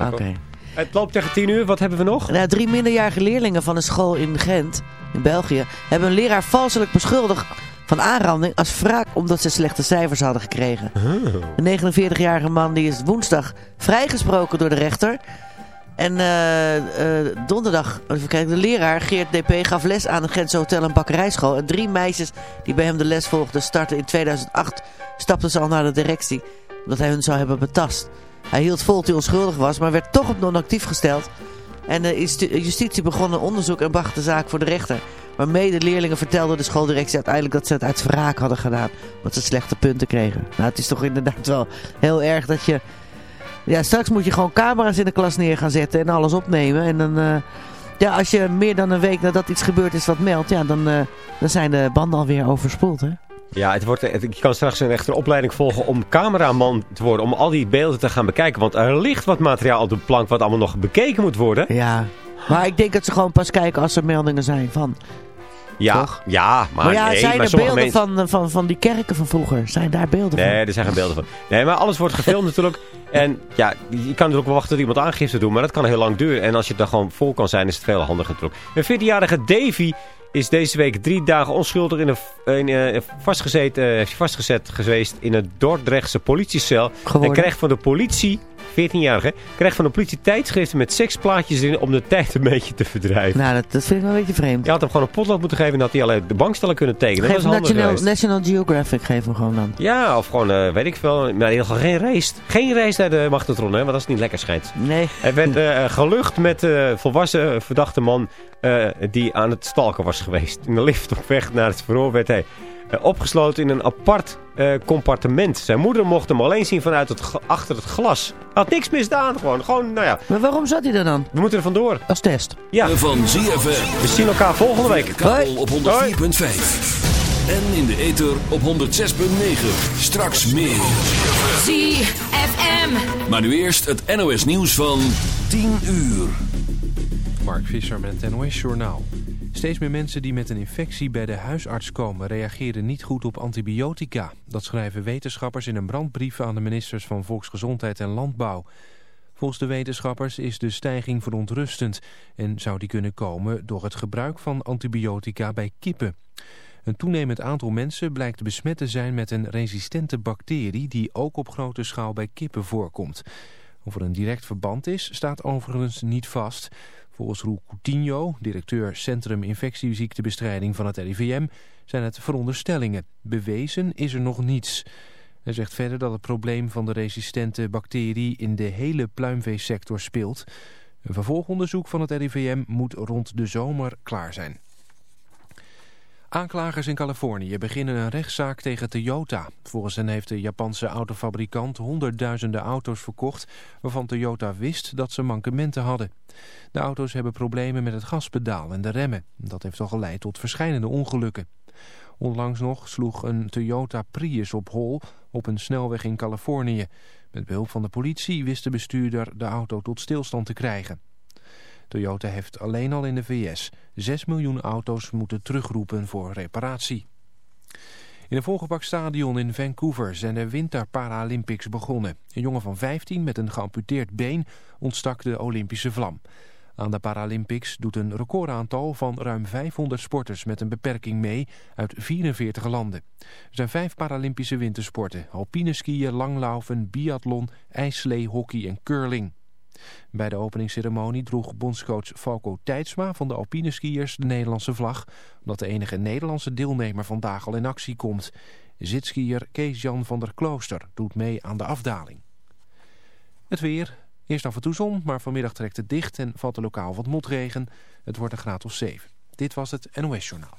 eigenlijk. Het loopt tegen tien uur. Wat hebben we nog? Nou, drie minderjarige leerlingen van een school in Gent, in België, hebben een leraar valselijk beschuldigd van aanranding als wraak omdat ze slechte cijfers hadden gekregen. Een 49-jarige man die is woensdag vrijgesproken door de rechter. En eh, eh, donderdag, even kijken, de leraar Geert DP gaf les aan het Gentse hotel en bakkerijschool. En drie meisjes die bij hem de les volgden startten in 2008, stapten ze al naar de directie. Omdat hij hun zou hebben betast. Hij hield vol dat hij onschuldig was, maar werd toch op non-actief gesteld. En de instu- justitie begon een onderzoek en bracht de zaak voor de rechter. Waarmee de leerlingen vertelden de schooldirectie uiteindelijk dat ze het uit wraak hadden gedaan. Omdat ze slechte punten kregen. Nou, het is toch inderdaad wel heel erg dat je... Ja, straks moet je gewoon camera's in de klas neer gaan zetten en alles opnemen. En dan... eh, ja, als je meer dan een week nadat iets gebeurd is wat meldt, ja, dan, eh, dan zijn de banden alweer overspoeld, hè? Ja, het wordt, het- je kan straks een echte opleiding volgen om cameraman te worden. Om al die beelden te gaan bekijken. Want er ligt wat materiaal op de plank wat allemaal nog bekeken moet worden. Ja. Maar ik denk dat ze gewoon pas kijken als er meldingen zijn van... Ja, Toch? ja maar, Maar, ja, nee, zijn maar er beelden mensen... van, van, van die kerken van vroeger? Zijn daar beelden van? Nee, er zijn geen beelden van. Nee, maar alles wordt gefilmd natuurlijk. En ja, je kan er ook wel wachten tot iemand aangifte doet. Maar dat kan heel lang duren. En als je er gewoon vol kan zijn, is het veel handiger natuurlijk. Een 14-jarige Davy is deze week drie dagen onschuldig in een, in, eh, vastgezet, eh, vastgezet geweest in een Dordrechtse politiecel. Geworden. En krijgt van de politie, 14-jarige, krijgt van de politie tijdschriften met seksplaatjes erin om de tijd een beetje te verdrijven. Nou, dat, dat vind ik wel een beetje vreemd. Je had hem gewoon een potlood moeten geven en had hij alleen de bankstellen kunnen tekenen. Geef dat handig National, geweest. National Geographic, geef hem gewoon dan. Ja, of gewoon, eh, weet ik veel. Maar in ieder geval geen race. Geen race naar de magnetron, hè, want dat is niet lekker schijnt. Nee. Hij werd eh, gelucht met een volwassen verdachte man eh, die aan het stalken was geweest. In de lift op weg naar het verhoor werd hij eh, opgesloten in een apart eh, compartiment. Zijn moeder mocht hem alleen zien vanuit het, achter het glas. Hij had niks misdaan, gewoon. Gewoon, nou ja, Maar waarom zat hij er dan? we moeten er vandoor. Als test. Ja, Van ZFM. we zien elkaar volgende week. Kabel op 104.5. En in de ether op 106.9. Straks meer. ZFM. Maar nu eerst het NOS nieuws van 10 uur. Mark Visser met het NOS Journaal. Steeds meer mensen die met een infectie bij de huisarts komen... reageren niet goed op antibiotica. Dat schrijven wetenschappers in een brandbrief aan de ministers van Volksgezondheid en Landbouw. Volgens de wetenschappers is de stijging verontrustend... en zou die kunnen komen door het gebruik van antibiotica bij kippen. Een toenemend aantal mensen blijkt besmet te zijn met een resistente bacterie... die ook op grote schaal bij kippen voorkomt. Of er een direct verband is, staat overigens niet vast... Volgens Roel Coutinho, directeur Centrum Infectieziektebestrijding van het RIVM, zijn het veronderstellingen. Bewezen is er nog niets. Hij zegt verder dat het probleem van de resistente bacterie in de hele pluimveesector speelt. Een vervolgonderzoek van het RIVM moet rond de zomer klaar zijn. Aanklagers in Californië beginnen een rechtszaak tegen Toyota. Volgens hen heeft de Japanse autofabrikant honderdduizenden auto's verkocht... waarvan Toyota wist dat ze mankementen hadden. De auto's hebben problemen met het gaspedaal en de remmen. Dat heeft al geleid tot verschillende ongelukken. Onlangs nog sloeg een Toyota Prius op hol op een snelweg in Californië. Met behulp van de politie wist de bestuurder de auto tot stilstand te krijgen. Toyota heeft alleen al in de VS 6 miljoen auto's moeten terugroepen voor reparatie. In een volgepakt stadion in Vancouver zijn de Winter Paralympics begonnen. Een jongen van 15 met een geamputeerd been ontstak de Olympische vlam. Aan de Paralympics doet een recordaantal van ruim 500 sporters met een beperking mee uit 44 landen. Er zijn vijf Paralympische wintersporten. Alpine skiën, langlaufen, biathlon, ijsslee, hockey en curling. Bij de openingsceremonie droeg bondscoach Falco Tijdsma van de alpine skiers de Nederlandse vlag, omdat de enige Nederlandse deelnemer vandaag al in actie komt. Zitskier Kees-Jan van der Klooster doet mee aan de afdaling. Het weer, eerst af en toe zon, maar vanmiddag trekt het dicht en valt er lokaal wat motregen. Het wordt een graad of 7. Dit was het NOS Journaal.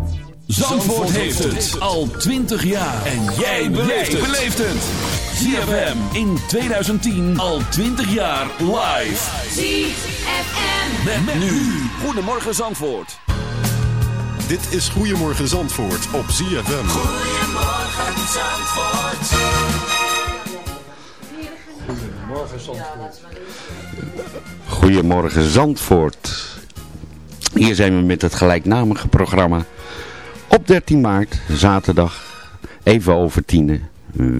Zandvoort heeft het al 20 jaar. En jij beleeft het. ZFM in 2010 al 20 jaar live. ZFM. Met, met nu. Goedemorgen Zandvoort. Dit is Goedemorgen Zandvoort op ZFM. Goedemorgen Zandvoort. Goedemorgen Zandvoort. Hier zijn we met het gelijknamige programma. Op 13 maart, zaterdag, even over tienen,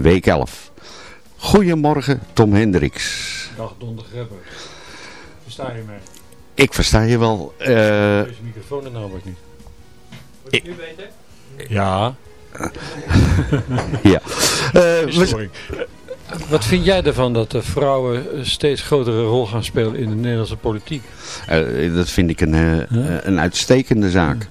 week 11. Goedemorgen Tom Hendricks. Dag Don de Grebber. Versta je mij? Ik versta je wel. eh, Deze microfoon er namelijk niet. Ik- nu beter? Ja. ja. Eh, we- Sorry. Wat vind jij ervan dat de vrouwen een steeds grotere rol gaan spelen in de Nederlandse politiek? eh, dat vind ik een, eh, een uitstekende zaak.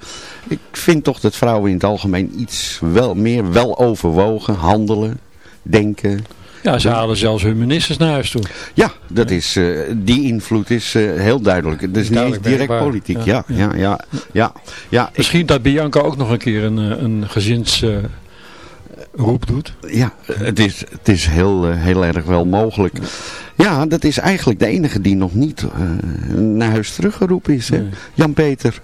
Ik vind toch dat vrouwen in het algemeen iets wel meer wel overwogen, handelen, denken. Ja, ze halen zelfs hun ministers naar huis toe. Ja, dat is, eh, die invloed is eh, heel duidelijk. Het is niet Duidelijk direct merkbaar. politiek. Ja, Ja, ja, ja. ja, ja, ik- Misschien dat Bianca ook nog een keer een, eh, een gezinsroep doet. ja het is, het is heel, heel erg wel mogelijk. Ja, dat is eigenlijk de enige die nog niet eh, naar huis teruggeroepen is. hè. Nee. Jan-Peter.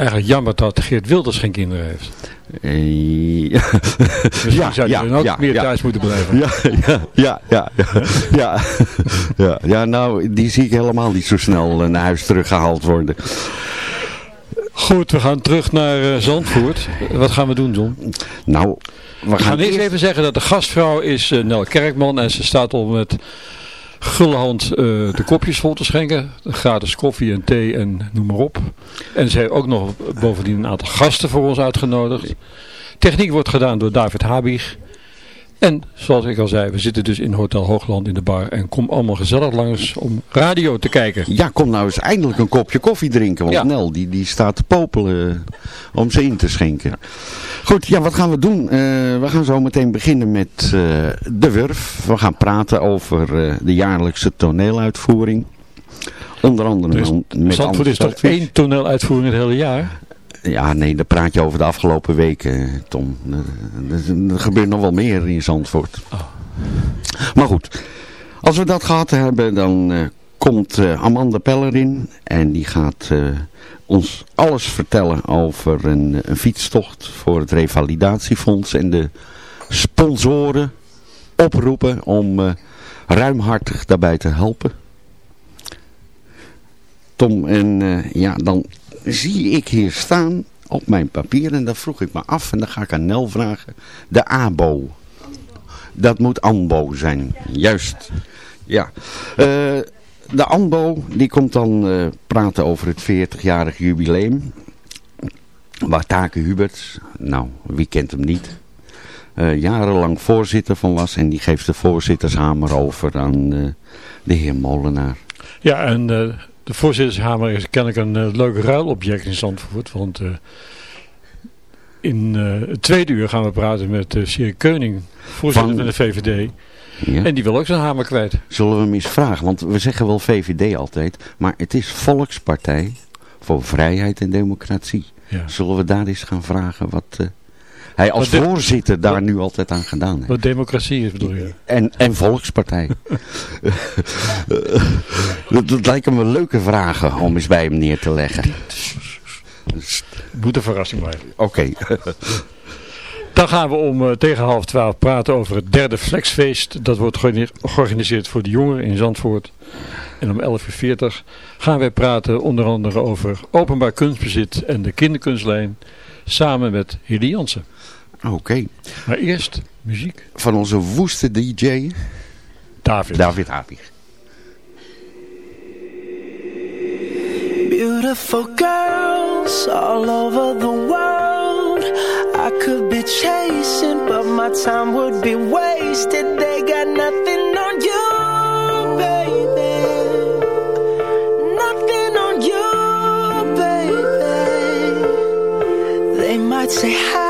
Eigenlijk jammer dat Geert Wilders geen kinderen heeft. Eh, ja. Misschien zou hij dan ook meer thuis moeten blijven. Ja, ja, ja, ja, ja, ja, ja, ja, nou, die zie ik helemaal niet zo snel eh, naar huis teruggehaald worden. Goed, we gaan terug naar eh, Zandvoort. Wat gaan we doen, John? Nou, we We gaan eerst even zeggen dat de gastvrouw is eh, Nel Kerkman en ze staat al met gulle hand eh, de kopjes vol te schenken. Gratis koffie en thee en noem maar op. En ze heeft ook nog bovendien een aantal gasten voor ons uitgenodigd. Techniek wordt gedaan door David Habig. En zoals ik al zei, we zitten dus in Hotel Hoogland in de bar. En kom allemaal gezellig langs om radio te kijken. Ja, kom nou eens eindelijk een kopje koffie drinken. Want Ja. Nel, die, die staat te popelen om ze in te schenken. Goed, ja, wat gaan we doen? Eh, we gaan zo meteen beginnen met eh, de Wurf. We gaan praten over eh, de jaarlijkse toneeluitvoering. Onder andere Dus met Zandvoort is toch één toneeluitvoering het hele jaar? Ja, nee, daar praat je over de afgelopen weken, Tom. Er, er- gebeurt nog wel meer in Zandvoort. Oh. Maar goed, als we dat gehad hebben, dan eh, komt eh, Amanda Peller in. En die gaat eh, ons alles vertellen over een, een fietstocht voor het Revalidatiefonds. En de sponsoren oproepen om ruimhartig daarbij te helpen. Tom, en ja, dan zie ik hier staan op mijn papier en dan vroeg ik me af en dan ga ik aan Nel vragen. De ABO. Dat moet ANBO zijn, juist. Ja. Eh, de ANBO die komt dan eh, praten over het 40-jarig jubileum. Waar Huberts, nou wie kent hem niet, eh, jarenlang voorzitter van was. En die geeft de voorzittershamer over aan de heer Molenaar. Ja, en de voorzittershamer is kennelijk een eh, leuk ruilobject in Zandvoort. Want eh, in eh, het tweede uur gaan we praten met uh, Keuning, voorzitter van, de VVD. Ja. En die wil ook zijn hamer kwijt. Zullen we hem eens vragen? Want we zeggen wel VVD altijd. Maar het is Volkspartij voor Vrijheid en Democratie. Ja. Zullen we daar eens gaan vragen wat hij als Wat voorzitter daar nu altijd aan gedaan heeft? Wat democratie is bedoel je? En, en Volkspartij. dat, dat lijken me leuke vragen om eens bij hem neer te leggen. Moet een verrassing blijven. Oké. Dan gaan we om eh, tegen half twaalf praten over het derde Flexfeest. Dat wordt georgani- georganiseerd voor de jongeren in Zandvoort. En om 11.40 uur gaan wij praten onder andere over openbaar kunstbezit en de kinderkunstlijn. Samen met Hilly Jansen. Oké. Maar eerst muziek. Van onze woeste DJ, David. David Habig. Beautiful girls all over the world. I could be chasing, but my time would be wasted. They got nothing on you, baby. Nothing on you, baby. They might say hi,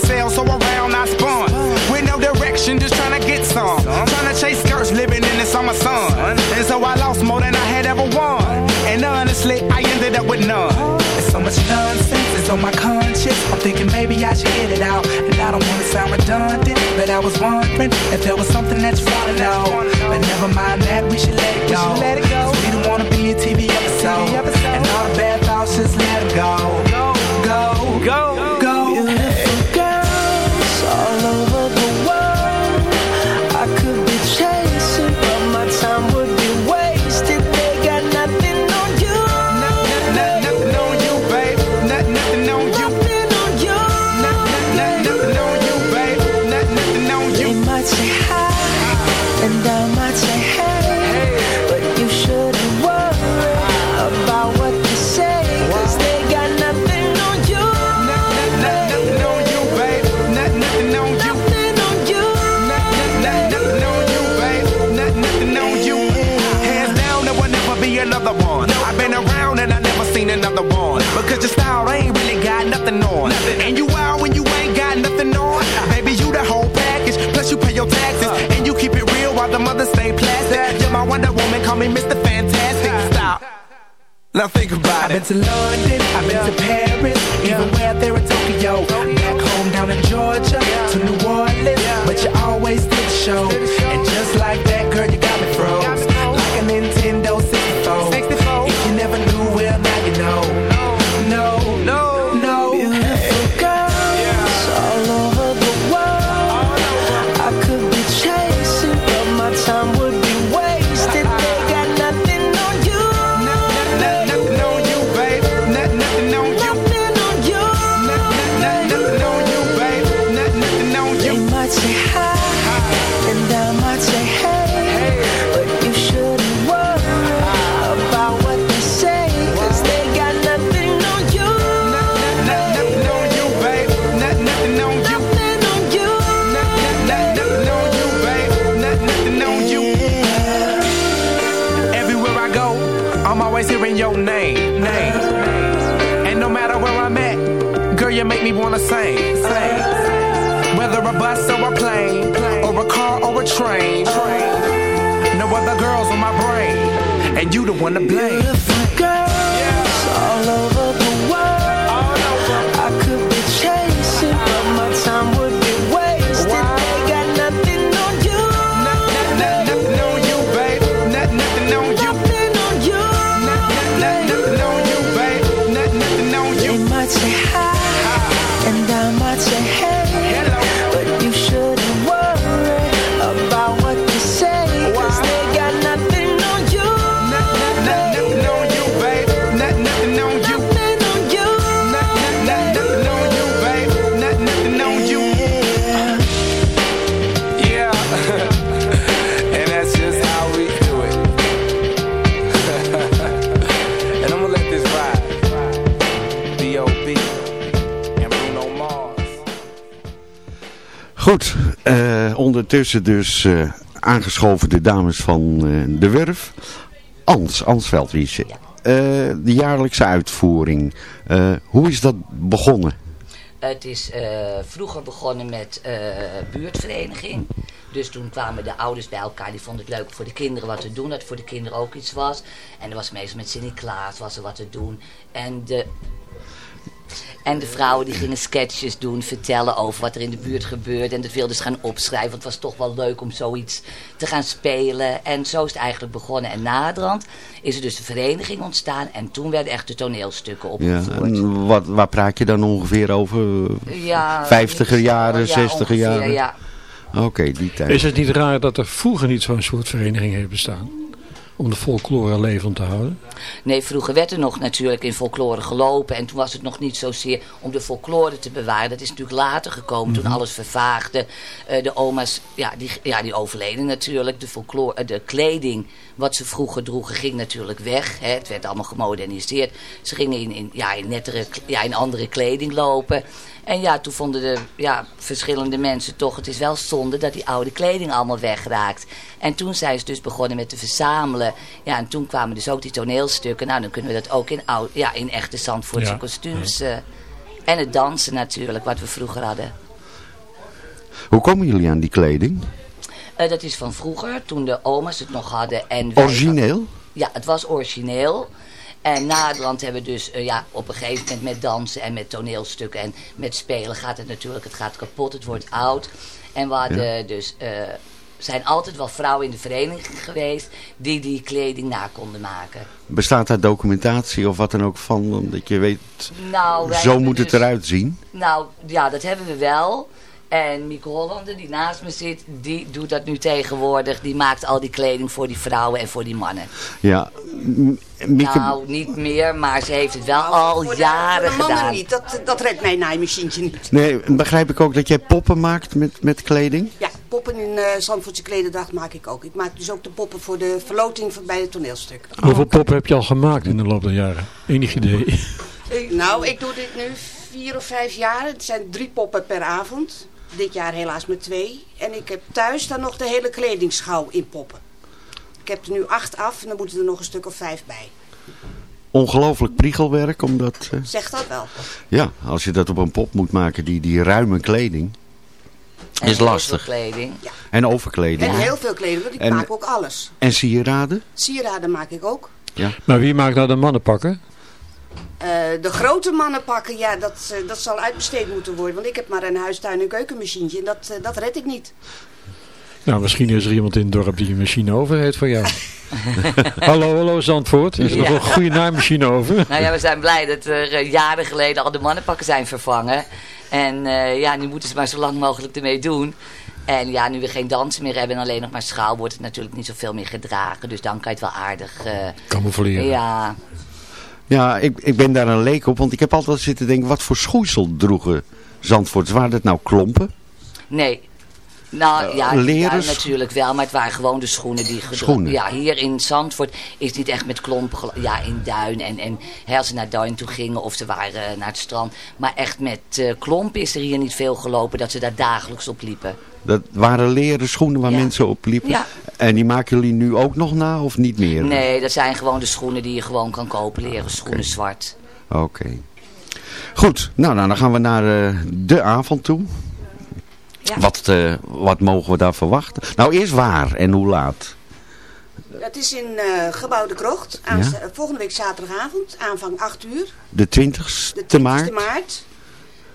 living in the summer sun. And so I lost more than I had ever won. And honestly, I ended up with none. There's so much nonsense, it's on my conscience. I'm thinking maybe I should get it out. And I don't wanna sound redundant, but I was wondering if there was something that you wanna know. But never mind that, we should let it go. Cause we don't wanna be a TV episode. And all the bad thoughts, just let them go. Go, go, go, another one. Because your style ain't really got nothing on. And you out when you ain't got nothing on. Baby, you the whole package. Plus you pay your taxes. Uh. And you keep it real while the mothers stay plastic. You're my Wonder Woman, call me Mr. Fantastic. Uh. Stop. Now think about it. I've been to London, I've been to Paris, yeah. even where there in Tokyo. Back home down in Georgia, to New Orleans, but you always did the show. You make me wanna sing, sing. Whether a bus or a plane, or a car or a train, no other girls on my brain, and you the one to blame. Goed, eh, ondertussen dus eh, aangeschoven de dames van eh, de Wurf. Ans, Ans Veldwies. Eh, de jaarlijkse uitvoering. Hoe is dat begonnen? Het is vroeger begonnen met buurtvereniging. Dus toen kwamen de ouders bij elkaar. Die vonden het leuk voor de kinderen wat te doen. Dat voor de kinderen ook iets was. En er was meestal met Sint-Niklaas was er wat te doen. En de en de vrouwen die gingen sketches doen, vertellen over wat er in de buurt gebeurde. En dat wilden ze gaan opschrijven. Want het was toch wel leuk om zoiets te gaan spelen. En zo is het eigenlijk begonnen. En naderhand is er dus een vereniging ontstaan. En toen werden echt de toneelstukken Ja, opgevoerd. en wat, waar praat je dan ongeveer over? Ja, 50er jaren, ja, 60er ongeveer, jaren? ja. Oké, die tijd. Is het niet raar dat er vroeger niet zo'n soort vereniging heeft bestaan? Om de folklore levend te houden? Nee, vroeger werd er nog natuurlijk in folklore gelopen. En toen was het nog niet zozeer om de folklore te bewaren. Dat is natuurlijk later gekomen toen Mhm. alles vervaagde. Eh, de oma's, ja die, ja, die overleden natuurlijk. De, folklore, eh, de kleding wat ze vroeger droegen ging natuurlijk weg. Hè. Het werd allemaal gemoderniseerd. Ze gingen in, in, ja, in, nettere, ja, in andere kleding lopen. En ja, toen vonden de ja, verschillende mensen toch... het is wel zonde dat die oude kleding allemaal wegraakt. En toen zijn ze dus begonnen met te verzamelen. Ja, en toen kwamen dus ook die toneelstukken. Nou, dan kunnen we dat ook in, oud, ja, in echte Zandvoortse Ja. kostuums... eh, en het dansen natuurlijk, wat we vroeger hadden. Hoe komen jullie aan die kleding? Eh, dat is van vroeger, toen de oma's het nog hadden. En wij- Origineel? Ja, het was origineel. En naderhand hebben we dus eh, ja, op een gegeven moment met dansen en met toneelstukken en met spelen gaat het natuurlijk, het gaat kapot, het wordt oud. En we hadden dus, eh, zijn altijd wel vrouwen in de vereniging geweest die die kleding na konden maken. Bestaat daar documentatie of wat dan ook van? Dat je weet, Nou, zo moet het dus- eruit zien. Nou, ja, dat hebben we wel. En Mieke Hollander, die naast me zit, die doet dat nu tegenwoordig. Die maakt al die kleding voor die vrouwen en voor die mannen. Ja, M- Mieke, Nou, niet meer, maar ze heeft het wel al jaren Voor de mannen gedaan. niet, dat, dat redt mijn naaimachientje niet. nee, begrijp ik ook dat jij poppen maakt met, met kleding? Ja, poppen in eh Zandvoortse Kledendag maak ik ook. Ik maak dus ook de poppen voor de verloting van bij het toneelstuk. Hoeveel poppen heb je al gemaakt in de loop der jaren? Enig idee? Ik- nou, ik doe dit nu vier of vijf jaar. Het zijn drie poppen per avond. Dit jaar helaas maar twee. En ik heb thuis dan nog de hele kledingschouw in poppen. Ik heb er nu acht af en dan moeten er nog een stuk of vijf bij. Ongelooflijk priegelwerk, omdat... eh, Zeg dat wel. ja, als je dat op een pop moet maken, die, die ruime kleding, En is lastig. En overkleding. En heel veel kleding, want ik En- maak ook alles. En sieraden? Sieraden maak ik ook. Ja. Maar wie maakt nou de mannenpakken? Eh, de grote mannen pakken, ja, dat, eh, dat zal uitbesteed moeten worden. Want ik heb maar een huistuin- en keukenmachientje en dat, eh, dat red ik niet. Nou, misschien is er iemand in het dorp die een machine over heeft voor jou. hallo, hallo Zandvoort. Is er nog Ja. een goede naaimachine over? Nou ja, we zijn blij dat er jaren geleden al de mannenpakken zijn vervangen. En eh, ja, nu moeten ze maar zo lang mogelijk ermee doen. En ja, nu we geen dansen meer hebben en alleen nog maar schaal, wordt het natuurlijk niet zoveel meer gedragen. Dus dan kan je het wel aardig... eh, Camoufleren. Ja, Ja, ik, ik ben daar een leek op, want ik heb altijd zitten denken, wat voor schoeisel droegen Zandvoorts? Waren dat nou klompen? nee. Nou Eh, ja, ja, natuurlijk wel, maar het waren gewoon de schoenen die. Schoenen. Ja, hier in Zandvoort is niet echt met klompen. Ja, in Duin en, en hè, als ze naar Duin toe gingen of ze waren eh, naar het strand. Maar echt met eh, klompen is er hier niet veel gelopen dat ze daar dagelijks op liepen. Dat waren leren schoenen waar Ja. mensen op liepen? Ja. En die maken jullie nu ook nog na of niet meer? Nee, dat zijn gewoon de schoenen die je gewoon kan kopen. Leren schoenen zwart. Oké. Goed, nou, nou dan gaan we naar eh, de avond toe. Ja. Wat, eh, wat mogen we daar verwachten? Nou, eerst waar en hoe laat? Het is in eh Gebouw de Krocht. Aan, Ja. Volgende week zaterdagavond, aanvang 8 uur. De 20ste De 20 maart? maart.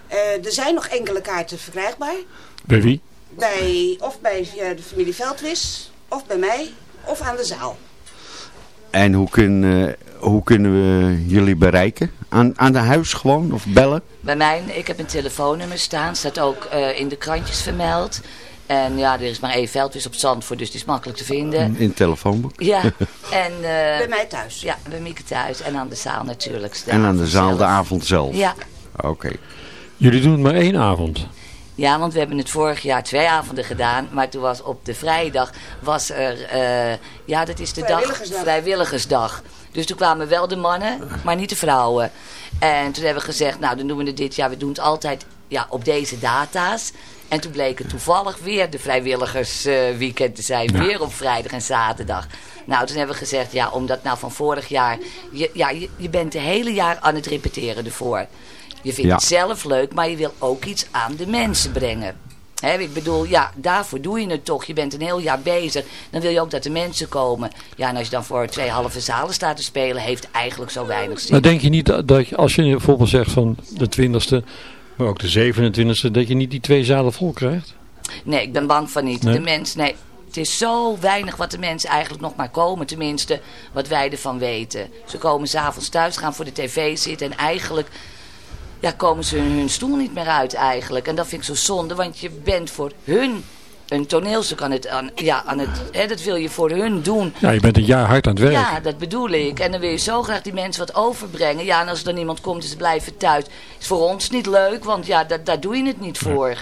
Eh, er zijn nog enkele kaarten verkrijgbaar. Bij wie? Bij, of bij eh, de familie Veldwis, of bij mij, of aan de zaal. En hoe, kun, eh, hoe kunnen we jullie bereiken? Aan, aan de huis gewoon of bellen? Bij mij, ik heb een telefoonnummer staan. Staat ook eh, in de krantjes vermeld. En ja, er is maar één veldvis op Zandvoort, dus die is makkelijk te vinden. In het telefoonboek? Ja, en... eh, Bij mij thuis. Ja, bij Mieke thuis. En aan de zaal natuurlijk. En aan de zaal de avond zelf? Ja. Oké. Jullie doen maar één avond. Ja, want we hebben het vorig jaar twee avonden gedaan. Maar toen was op de vrijdag was er... eh, ja, dat is de dag Vrijwilligersdag. vrijwilligersdag. Dus toen kwamen wel de mannen, maar niet de vrouwen. En toen hebben we gezegd, nou dan doen we het dit jaar. We doen het altijd ja, op deze data's. En toen bleek het toevallig weer de vrijwilligersweekend te zijn. Ja. Weer op vrijdag en zaterdag. Nou, toen hebben we gezegd, ja, omdat nou van vorig jaar... Je, ja, je, je bent het hele jaar aan het repeteren ervoor. Je vindt Ja. het zelf leuk, maar je wil ook iets aan de mensen brengen. Ik bedoel, ja, daarvoor doe je het toch. Je bent een heel jaar bezig. Dan wil je ook dat de mensen komen. Ja, en als je dan voor twee halve zalen staat te spelen, heeft eigenlijk zo weinig zin. Maar denk je niet dat- dat je, als je bijvoorbeeld zegt van de 20ste, maar ook de 27ste, dat je niet die twee zalen vol krijgt? Nee, ik ben bang van niet. Nee? De mens, nee. Het is zo weinig wat de mensen eigenlijk nog maar komen. Tenminste, wat wij ervan weten. Ze komen s'avonds thuis, gaan voor de tv zitten. En eigenlijk ja, komen ze hun, stoel niet meer uit eigenlijk. En dat vind ik zo zonde. Want je bent voor hun een toneelstuk aan het... Aan, ja, aan het hè, dat wil je voor hun doen. Ja, je bent een jaar hard aan het werk. Ja, dat bedoel ik. En dan wil je zo graag die mensen wat overbrengen. Ja, en als er dan iemand komt en ze blijven thuis. Is voor ons niet leuk, want ja, dat, daar doe je het niet voor.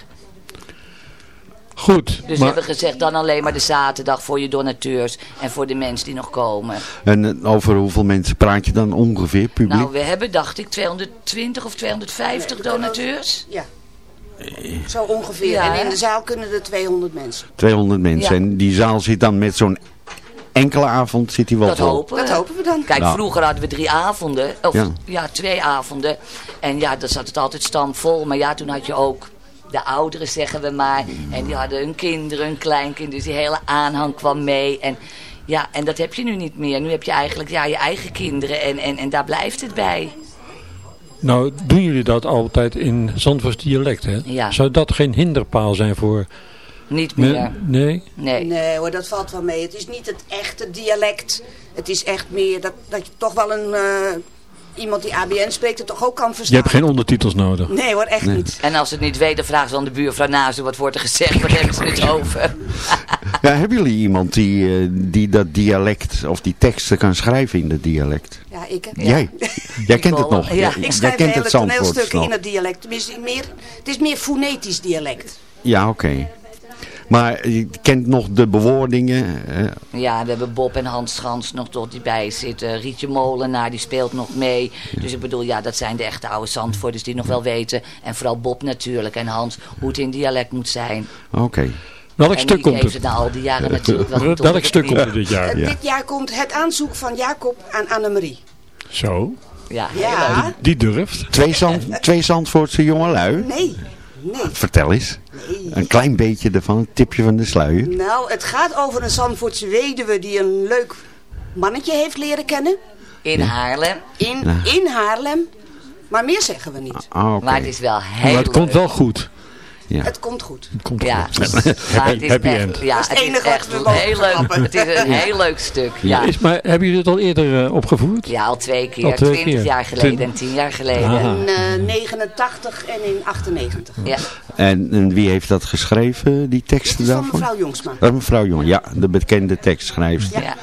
Goed, Dus we maar hebben gezegd dan alleen maar de zaterdag voor je donateurs en voor de mensen die nog komen. En eh, over hoeveel mensen praat je dan ongeveer, publiek? Nou, we hebben dacht ik 220 of 250 donateurs. Ja. Zo ongeveer. Ja. En in de zaal kunnen er 200 mensen. 200 mensen. Ja. En die zaal zit dan met zo'n enkele avond, zit die wel Dat vol? hopen we. Dat hopen we dan. Kijk, Nou. vroeger hadden we drie avonden. Of ja. Ja. twee avonden. En ja, dan zat het altijd stampvol. Maar ja, toen had je ook de ouderen, zeggen we maar. En die hadden hun kinderen, hun kleinkinderen. Dus die hele aanhang kwam mee. En ja, en dat heb je nu niet meer. Nu heb je eigenlijk ja, je eigen kinderen. En, en, en daar blijft het bij. nou doen jullie dat altijd in Zandvoorts dialect, hè? Ja. Zou dat geen hinderpaal zijn voor... Niet meer. Nee? Nee. Nee hoor, dat valt wel mee. Het is niet het echte dialect. Het is echt meer dat, dat je toch wel een... eh, iemand die ABN spreekt het toch ook kan Je verstaan. hebt geen ondertitels nodig. Nee hoor, echt niet. En als ze het niet weten, dan vragen ze aan de buurvrouw naast wat wordt er gezegd, wat hebben ze het over? Ja, hebben jullie iemand die, eh, die dat dialect of die teksten kan schrijven in dat dialect? Ja, ik heb... Jij? Jij kent het nog? Ja, Jij- ik jij schrijf kent hele toneelstukken in het dialect. Tenminste, meer, het is meer fonetisch dialect. Ja, oké. Maar je kent nog de bewoordingen. eh, Ja, we hebben Bob en Hans Schans nog tot die bij zitten. Rietje Molenaar, die speelt nog mee. Dus ik bedoel, ja, dat zijn de echte oude Zandvoorters die nog wel weten. En vooral Bob natuurlijk en Hans, hoe het in dialect moet zijn. Oké. Welk en stuk die komt heeft het? het na al die jaren natuurlijk wel goed Welk stuk komt er dit jaar? Eh, Dit jaar komt het aanzoek van Jacob aan Annemarie. Zo, Ja, leuk. die durft. Twee, Zand, twee Zandvoortse jongelui? Nee, nee. Vertel eens. Een klein beetje ervan, een tipje van de sluier. Nou, het gaat over een Zandvoortse weduwe die een leuk mannetje heeft leren kennen. In Haarlem. In, Ja. in Haarlem. Maar meer zeggen we niet. Ah, oké. Maar het is wel heel Maar het komt wel goed. Ja. Het komt goed. Het komt Ja, goed. maar het is Happy echt, end. ja, het het is enige echt mogen heel leuk. Het is een heel leuk stuk. Ja, Is, maar hebben jullie het al eerder eh, opgevoerd? ja al twee keer. Al twee Twintig keer. jaar geleden en tien jaar geleden. Aha. In eh, 89 en in 98. Ja. En, en wie heeft dat geschreven, die teksten is van mevrouw Jongsma. Dat is mevrouw Jong, ja, de bekende tekstschrijfster. Ja.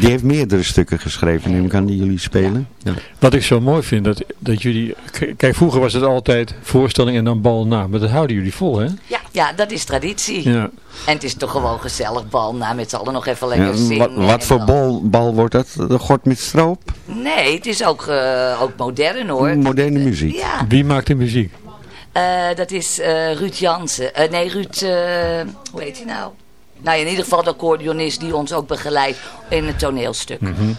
Die heeft meerdere stukken geschreven, neem ik aan die jullie spelen. Ja. Wat ik zo mooi vind, dat, dat jullie... Kijk, vroeger was het altijd voorstelling en dan bal na. Maar dat houden jullie vol, hè? Ja, ja, dat is traditie. Ja. En het is toch gewoon gezellig bal na met z'n allen nog even lekker Ja, zingen. wat, wat voor bal, bal wordt dat? De gort met stroop? Nee, het is ook, eh, ook modern hoor. Moderne muziek. Ja, Wie maakt de muziek? eh, dat is eh, Ruud Jansen. Eh, nee, Ruud, eh, hoe heet hij nou? Nou, in ieder geval de accordeonist die ons ook begeleidt in het toneelstuk. Mhm.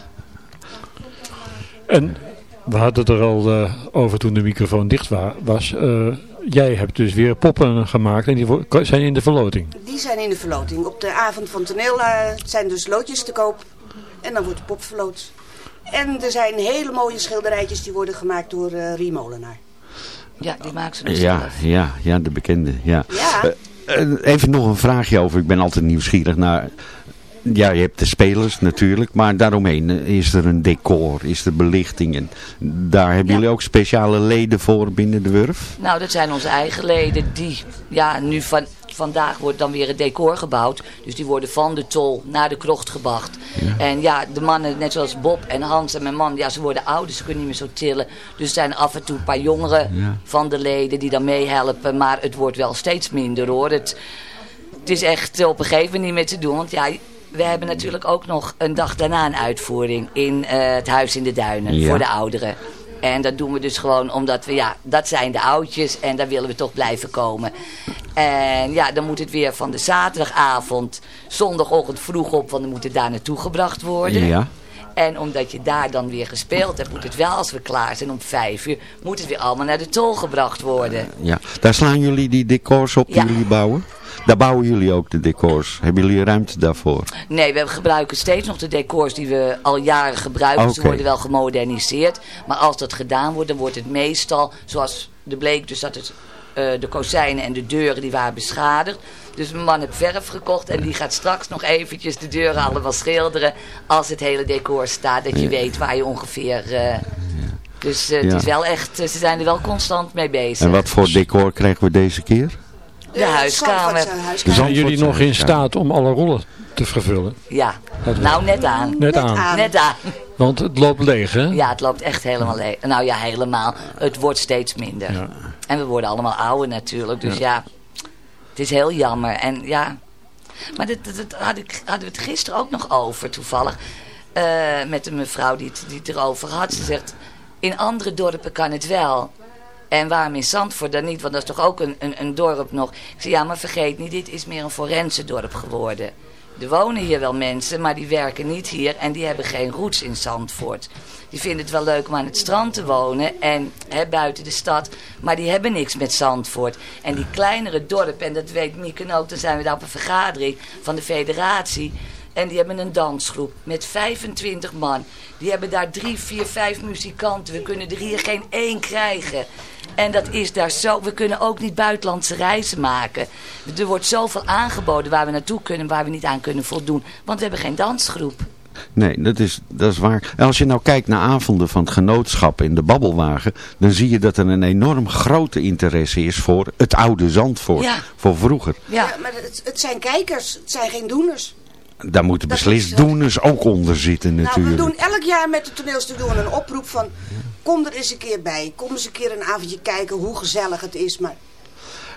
En we hadden het er al eh, over toen de microfoon dicht wa- was. Eh, jij hebt dus weer poppen gemaakt en die zijn in de verloting. Die zijn in de verloting. Op de avond van toneel eh, zijn dus loodjes te koop. En dan wordt de pop verloot. En er zijn hele mooie schilderijtjes die worden gemaakt door eh Rie Molenaar. Ja, die maakt ze nog Ja, zelf. ja, ja, de bekende. Ja. Ja. Eh, even nog een vraagje over. Ik ben altijd nieuwsgierig naar... Ja, je hebt de spelers natuurlijk, maar daaromheen eh, is er een decor, is er belichting. En daar hebben jullie ook speciale leden voor binnen de Wurf? Nou, dat zijn onze eigen leden die, ja, nu van, vandaag wordt dan weer het decor gebouwd. Dus die worden van de tol naar de krocht gebracht. En ja, de mannen, net zoals Bob en Hans en mijn man, ja, ze worden ouder, ze kunnen niet meer zo tillen. Dus er zijn af en toe een paar jongeren Ja. van de leden die dan meehelpen. Maar het wordt wel steeds minder hoor. Het, het is echt op een gegeven moment niet meer te doen. Want ja, we hebben natuurlijk ook nog een dag daarna een uitvoering in eh, het Huis in de Duinen Ja. voor de ouderen. En dat doen we dus gewoon omdat we, ja, dat zijn de oudjes en daar willen we toch blijven komen. En ja, dan moet het weer van de zaterdagavond, zondagochtend vroeg op, want dan moet het daar naartoe gebracht worden. Ja. En omdat je daar dan weer gespeeld hebt, moet het wel als we klaar zijn om vijf uur, moet het weer allemaal naar de tol gebracht worden. Ja. Daar slaan jullie die decors op die Ja. jullie bouwen? Daar bouwen jullie ook de decors. Hebben jullie ruimte daarvoor? Nee, we gebruiken steeds nog de decors die we al jaren gebruiken. Ze Oké. worden wel gemoderniseerd. Maar als dat gedaan wordt, dan wordt het meestal, zoals de bleek dus dat het, eh, de kozijnen en de deuren die waren beschadigd. Dus mijn man heeft verf gekocht en die gaat straks nog eventjes de deuren allemaal schilderen. Als het hele decor staat, dat je Ja. weet waar je ongeveer... eh, Dus eh, het Ja. is wel echt, eh, ze zijn er wel constant mee bezig. En wat voor decor krijgen we deze keer? De huiskamer. Zijn jullie nog in huiskamer. staat om alle rollen te vervullen? Ja, Dat- nou net aan. Net aan. Net aan. Want het loopt leeg, hè? Ja, het loopt echt helemaal leeg. Nou ja, helemaal. Het wordt steeds minder. Ja. En we worden allemaal ouder natuurlijk. Dus Ja. ja, het is heel jammer. En ja, maar dat, dat, dat had ik, hadden we het gisteren ook nog over toevallig. eh, met een mevrouw die het, die het erover had. Ze zegt, in andere dorpen kan het wel. En waarom in Zandvoort dan niet? Want dat is toch ook een, een, een dorp nog. Ik zei, ja, maar vergeet niet, dit is meer een forense dorp geworden. Er wonen hier wel mensen, maar die werken niet hier en die hebben geen roots in Zandvoort. Die vinden het wel leuk om aan het strand te wonen en hè, buiten de stad, maar die hebben niks met Zandvoort. En die kleinere dorpen, en dat weet Mieke ook, dan zijn we daar op een vergadering van de federatie. En die hebben een dansgroep met 25 man. Die hebben daar drie, vier, vijf muzikanten. We kunnen er hier geen één krijgen. En dat is daar zo. We kunnen ook niet buitenlandse reizen maken. Er wordt zoveel aangeboden waar we naartoe kunnen, waar we niet aan kunnen voldoen. Want we hebben geen dansgroep. Nee, dat is, dat is waar. En als je nou kijkt naar avonden van het genootschap in de Babbelwagen, dan zie je dat er een enorm grote interesse is voor het oude Zandvoort. Ja. Voor vroeger. Ja, maar het, het zijn kijkers, het zijn geen doeners. Daar moeten beslist is, doeners ook onder zitten Nou, natuurlijk. we doen elk jaar met de toneelstuk doen een oproep van... Kom er eens een keer bij. Kom eens een keer een avondje kijken hoe gezellig het is. Maar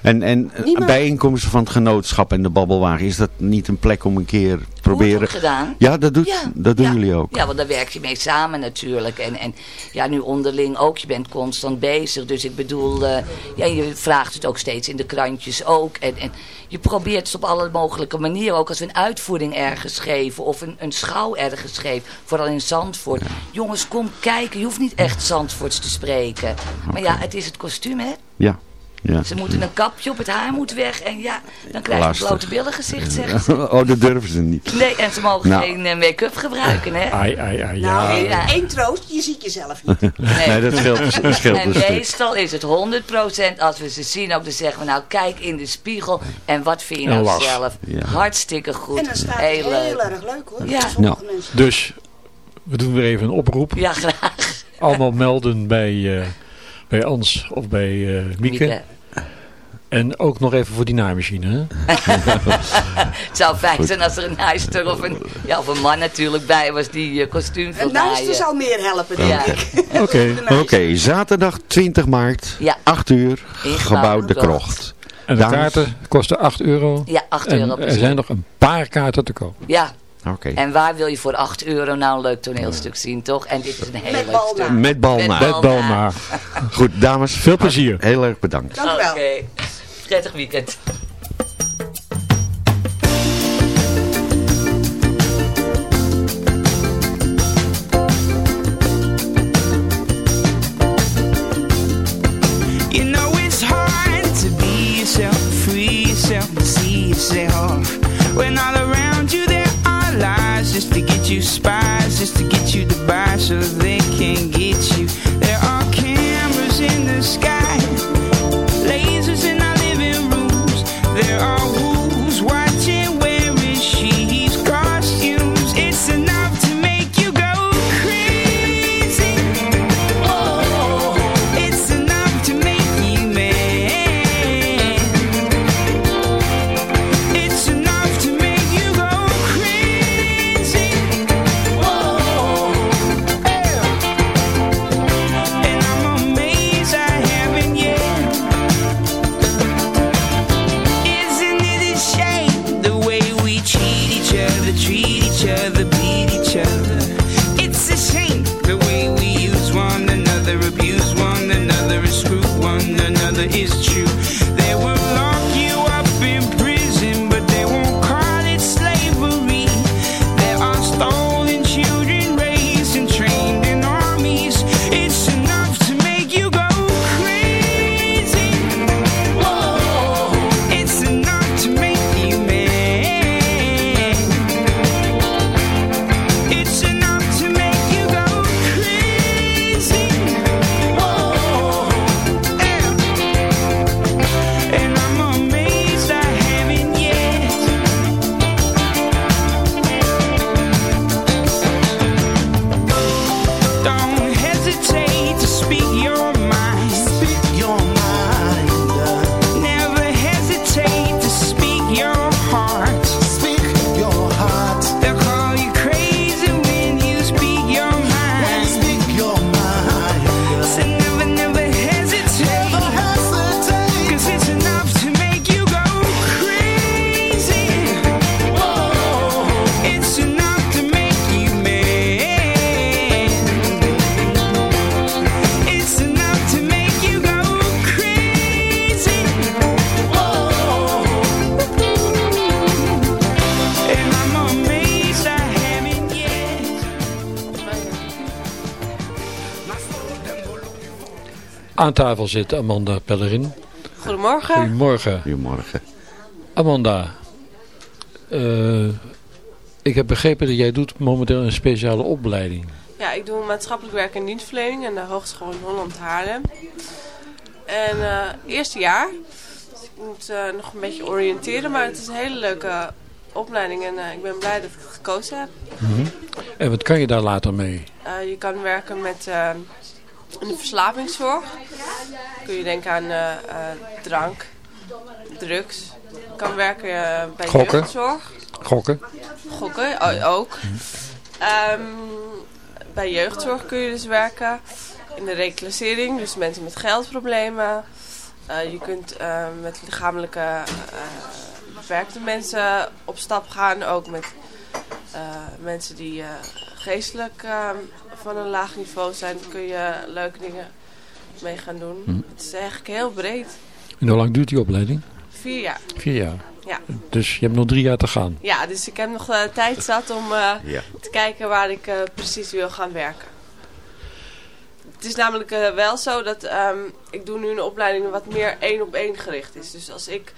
En, en eh, Niemand- bijeenkomsten van het genootschap en de Babbelwagen, is dat niet een plek om een keer proberen... Wordt ook gedaan. Ja, dat, doet, Ja, dat doen ja. jullie ook. Ja, want daar werk je mee samen natuurlijk. En, en ja, nu onderling ook. Je bent constant bezig. Dus ik bedoel, eh, ja, je vraagt het ook steeds in de krantjes ook. En, en je probeert het op alle mogelijke manieren. Ook als we een uitvoering ergens geven. Of een, een schouw ergens geven. Vooral in Zandvoort. Jongens, kom kijken. Je hoeft niet echt Zandvoorts te spreken. Maar ja, het is het kostuum, hè. Ja. Ja. Ze moeten een kapje op, het haar moet weg. En ja, dan krijg je een blote billen gezicht, zeggen ze. oh, dat durven ze niet. Nee, en ze mogen Nou. geen eh, make-up gebruiken, hè. Ai, ai, ai, nou, ja. ja. één troost, je ziet jezelf niet. Nee, dat scheelt, dat scheelt En een stuk. meestal is het 100% als we ze zien ook, dan zeggen we nou kijk in de spiegel en wat vind je nou lach. zelf? Ja. Hartstikke goed. En dan staat het heel heel, leuk. erg leuk hoor. Ja. Nou. Dus, we doen weer even een oproep. Ja, graag. Allemaal melden bij, eh, bij Ans of bij eh Mieke. Mieke. En ook nog even voor die naaimachine, hè? Het zou fijn zijn als er een naaister of een, ja, of een man natuurlijk bij was die eh, kostuum wil En naast naaien. zal meer helpen, denk Ja. ik. Oké. Oké, zaterdag 20 maart, Ja. 8 uur, gebouw De Krocht. Krocht. En de Dames? kaarten kosten 8 euro. Ja, 8 En euro er zijn nog een paar kaarten te koop. Ja, Oké. en waar wil je voor 8 euro nou een leuk toneelstuk zien, toch? En dit is een heel Met leuk bal stuk. Met bal Met na. bal. Met bal maar. Goed, dames. Veel plezier. Heel erg bedankt. Dank u wel. Oké, prettig weekend. Aan tafel zit Amanda Pellerin. Goedemorgen. Goedemorgen. Goedemorgen. Amanda, eh, ik heb begrepen dat jij doet momenteel een speciale opleiding. Ja, ik doe maatschappelijk werk en dienstverlening aan de Hogeschool in Holland Haarlem. En eh eerste jaar. Dus ik moet eh, nog een beetje oriënteren, maar het is een hele leuke opleiding en eh, ik ben blij dat ik het gekozen heb. Mhm. En wat kan je daar later mee? Eh, je kan werken met eh, in de verslavingszorg. Kun je denken aan eh, eh, drank, drugs. Je kan werken eh, bij Gokken. jeugdzorg. Gokken. Gokken, ook. Ehm, bij jeugdzorg kun je dus werken. In de reclassering, dus mensen met geldproblemen. Je kunt met lichamelijke beperkte mensen op stap gaan. Ook met mensen die eh, geestelijk eh, van een laag niveau zijn. Kun je leuke dingen mee gaan doen. Hm. Het is eigenlijk heel breed. En hoe lang duurt die opleiding? Vier jaar. Vier jaar. Ja. Dus je hebt nog drie jaar te gaan. Ja, dus ik heb nog eh, tijd zat om eh, Ja. te kijken waar ik eh, precies wil gaan werken. Het is namelijk eh, wel zo dat ehm, ik doe nu een opleiding wat meer één op één gericht is. Dus als ik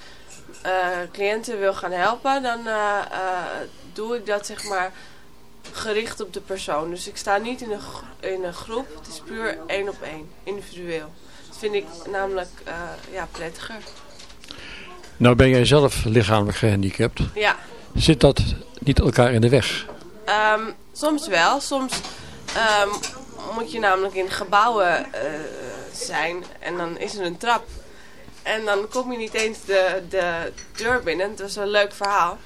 eh, cliënten wil gaan helpen, dan eh, eh, doe ik dat zeg maar gericht op de persoon. Dus ik sta niet in een, in een groep, het is puur één op één, individueel. Dat vind ik namelijk eh, ja, prettiger. Nou ben jij zelf lichamelijk gehandicapt. Ja. Zit dat niet elkaar in de weg? Ehm, soms wel. Soms ehm, moet je namelijk in gebouwen eh, zijn en dan is er een trap. En dan kom je niet eens de, de deur binnen. Het was een leuk verhaal.